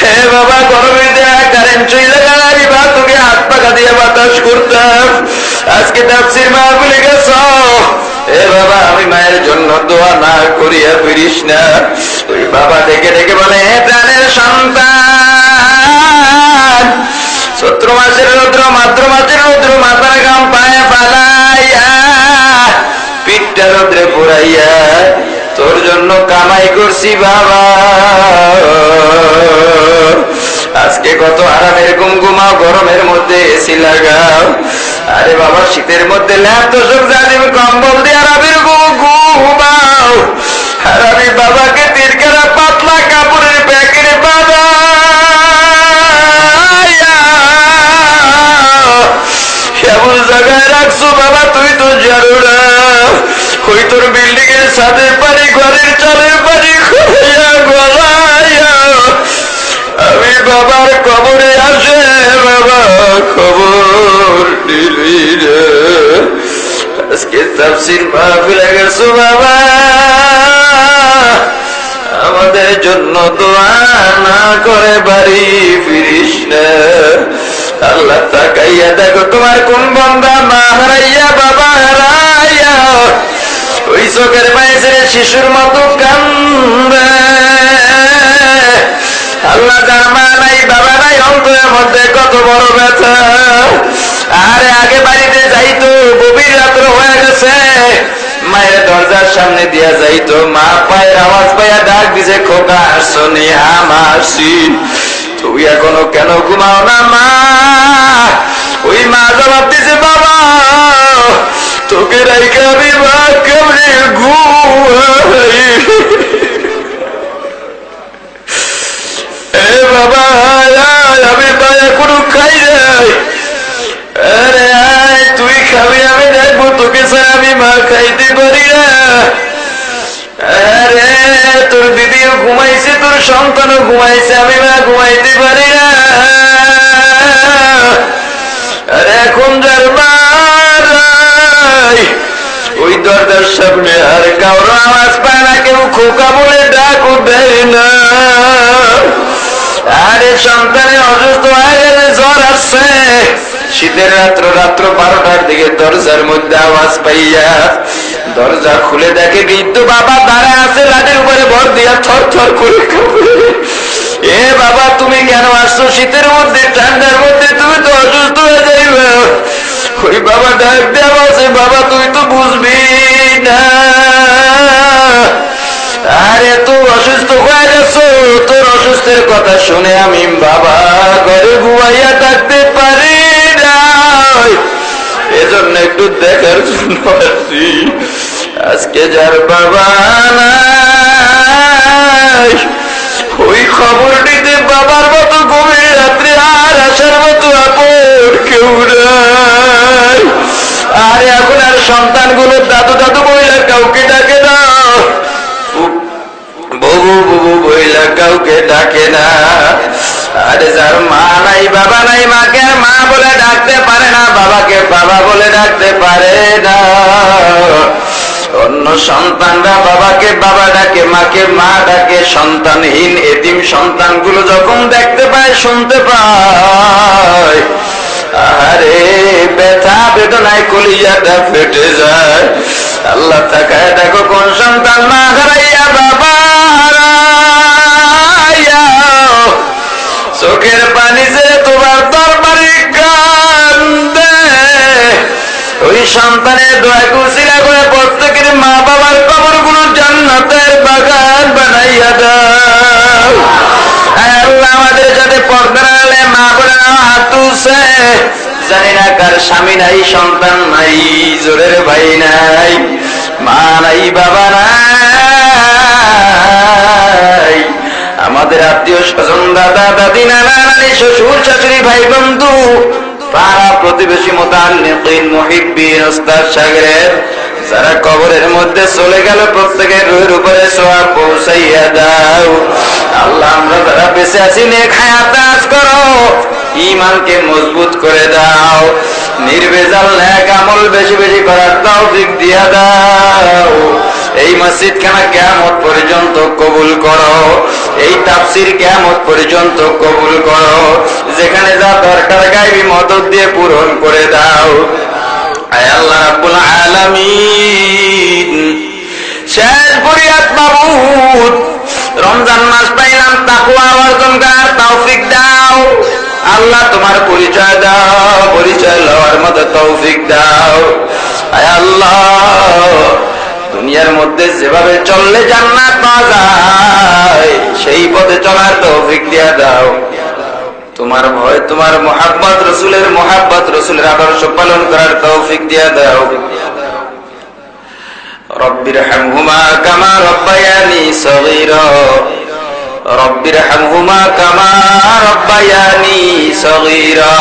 হে বাবা গরমের দেয়া কারেন্ট চইলে গেলারি বা, তোকে হাত পাকা দিয়ে বাতাস করতাম। আজকে তাপসির মা ভুলে গেছ, এ বাবা, আমি মায়ের জন্য দোয়া না করিয়া ফিরিস না। ওই বাবা ডেকে ডেকে বলে, হে প্রাণের সন্তান, চৈত্র মাসের রৌদ্র মাত্র মাসের রৌদ্র মাথার গাম পায়ে শরীরটা রোদ্রে পুরাইয়া তোর জন্য কামাই করছি বাবা। আজকে কত আরামের ঘুমাও গরমের মধ্যে এসি লাগাও। আরে বাবা, শীতের মধ্যে ল্যাপ তো সব জানিম কম্বল দিয়ে আরামের ঘুমাও আর আমি বাবাকে তিরকারা পাতলা কাপড়ের প্যাকেটে বাবা এমন জায়গায় রাখছো বাবা, তুই তো জানো না ওই তোর বিল্ডিং এর ছাদের পানি ঘরের চালের পানি খোয়া গলাইয়া। আমি বাবার কবরে আসে, বাবা খবর নিলি রে। আজকে তাফসির মাহফিলে গেছো, বাবা। আমাদের জন্য দোয়া না করে বাড়ি ফিরিস না। আল্লাহ তাকাইয়া দেখো, তোমার কোন বন্ধা মা হারাইয়া, বাবা হারাইয়া। ওই চোখের মায়ের শিশুর মতো কান্দে। আল্লাহ যার মা নাই, বাবা নাই অন্তরের মধ্যে কত বড় ব্যথা। আরে, আগে বাড়িতে যাইতো, গভীর রাত্র হয়ে গেছে। মায়ের দরজার সামনে দিয়া যাইতো, মা পায়ের আওয়াজ পাইয়া ডাক দিছে, খোকা আসনি আমাসি তুই এখনও কেন ঘুমাও না, মা? ওই মা জবাব দিছে, বাবা তোকে রাইকে আমি মা কেমনে ঘুমাই। এ বাবা আমি মা এখনও খাই নাই। আরে আয়, তুই খাবি, আমি দেখব, তোকে স্যার আমি মা খাইতে পারি না। আরে, তোর দিদিও ঘুমাইছে, তোর সন্তানও ঘুমাইছে, আমি মা ঘুমাইতে পারি না। আরে, এখন যার মারাই ওই দরজার সামনে আর কারও আওয়াজ পায় না, কেউ খোকা বলে ডাকও দেয় না। আরে সন্তানে, অসুস্থ হয়ে গেছে জ্বর আসছে। শীতের রাত্র রাত্র বারোটার দিকে দরজার মধ্যে আওয়াজ পাইয়া দরজা খুলে দেখে বৃদ্ধ বাবা দাঁড়ায় আছে, লাঠের উপরে ভর দিয়া থর থর করে এ বাবা, তুমি কেন আসছো? শীতের মধ্যে, ঠান্ডার মধ্যে, তুমি তো অসুস্থ হয়ে যাইবে। ওই বাবা ডাক দেওয়া আছে বাবা তুই তো বুঝবি না। আরে তুই অসুস্থ হয়ে গেছো, তোর অসুস্থের কথা শুনে আমি বাবা ঘরে ঘুমাইয়া থাকতে পারি না এজন্য একটু দেখার জন্য আসি। আজকে যার বাবা নাই, ওই খবর নিতে বাবার মতো গভীর রাত্রে আর আসার মতো আপন কেউ নাই। আর এখন আর সন্তানগুলো দাদু দাদু বইলা কাউকে ডাকে না। ববু ববু বইলা কাউকে ডাকে না। আরে যার মা নাই, বাবা নাই, মাকে মা বলে ডাকতে পারে না, বাবাকে বাবা বলে ডাকতে পারে না। অন্য সন্তানরা বাবাকে বাবা ডাকে, মাকে মা ডাকে, সন্তানহীন এতিম সন্তানগুলো যখন দেখতে পায়, শুনতে পায়। আরে ব্যথা, বেদনায় কলিজাটা ফেটে যায়। আল্লাহ তাকায় দেখো কোন সন্তান মা হারাইয়া বাবা হারাইয়া চোখের পানি যে তোমার দরবারে সন্তানের দোয়া কুশিলা করে প্রত্যেকের মা বাবার কবরগুলো জান্নাতের বাগান বানাইয়া দাও। আমাদের সাথে পর্দা আলে মা বলে হাত তুলছে। জানি না কার স্বামী নাই, সন্তান নাই, জোরের ভাই নাই, মা নাই, বাবা নাই। আমাদের আত্মীয় স্বজন, দাদা, দাদি, নানা, নানি, শ্বশুর, শাশুড়ি, ভাই, বন্ধু পাড়া প্রতিবেশী সাগরের, যারা কবরের মধ্যে চলে গেল, প্রত্যেকের রুহের উপরে সোয়া পৌঁছাইয়া দাও। আল্লাহ, আমরা যারা বেঁচে আছি, নেক হায়াত দাস করো। ইমানকে মজবুত করে দাও। নির্বেজাল ন্যাক আমল বেশি বেশি করার তৌফিক দিয়া দাও। এই মসজিদ খানা কেমত পর্যন্ত কবুল করো। এই তাফসির কেমত পর্যন্ত কবুল করো। যেখানে যা দরকার গাইবি মদত দিয়ে পূরণ করে দাও। আল্লাহ রাব্বুল আলামিন। শেষ ফরিয়াদ মাবুদ। রমজান মাস পাইলাম তাকুয়া অর্জন করার তৌফিক দাও। আল্লাহ তোমার পরিচয় দাও, পরিচয় লওয়ার মতো তৌফিক দাও। আল্লাহ, দুনিয়ার মধ্যে যেভাবে চললে জান্নাত পাওয়া যায়, সেই পথে চলার তৌফিক দিয়া দাও। তোমার ভয়, তোমার মোহাব্বত, রসুলের মোহাব্বত, রসুলের আদর্শ পালন করার তৌফিক দিয়া দাও। রব্বির হামহুমা কামা রব্বায়ানি সগীরা। رب ارحمهما كما ربياني صغيرا.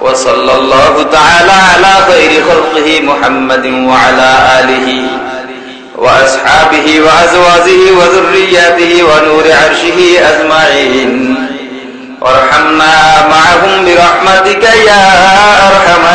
وصلى الله تعالى على خير خلقه محمد وعلى آله وأصحابه وأزواجه وذرياته ونور عرشه أجمعين. وارحمنا معهم برحمتك يا أرحم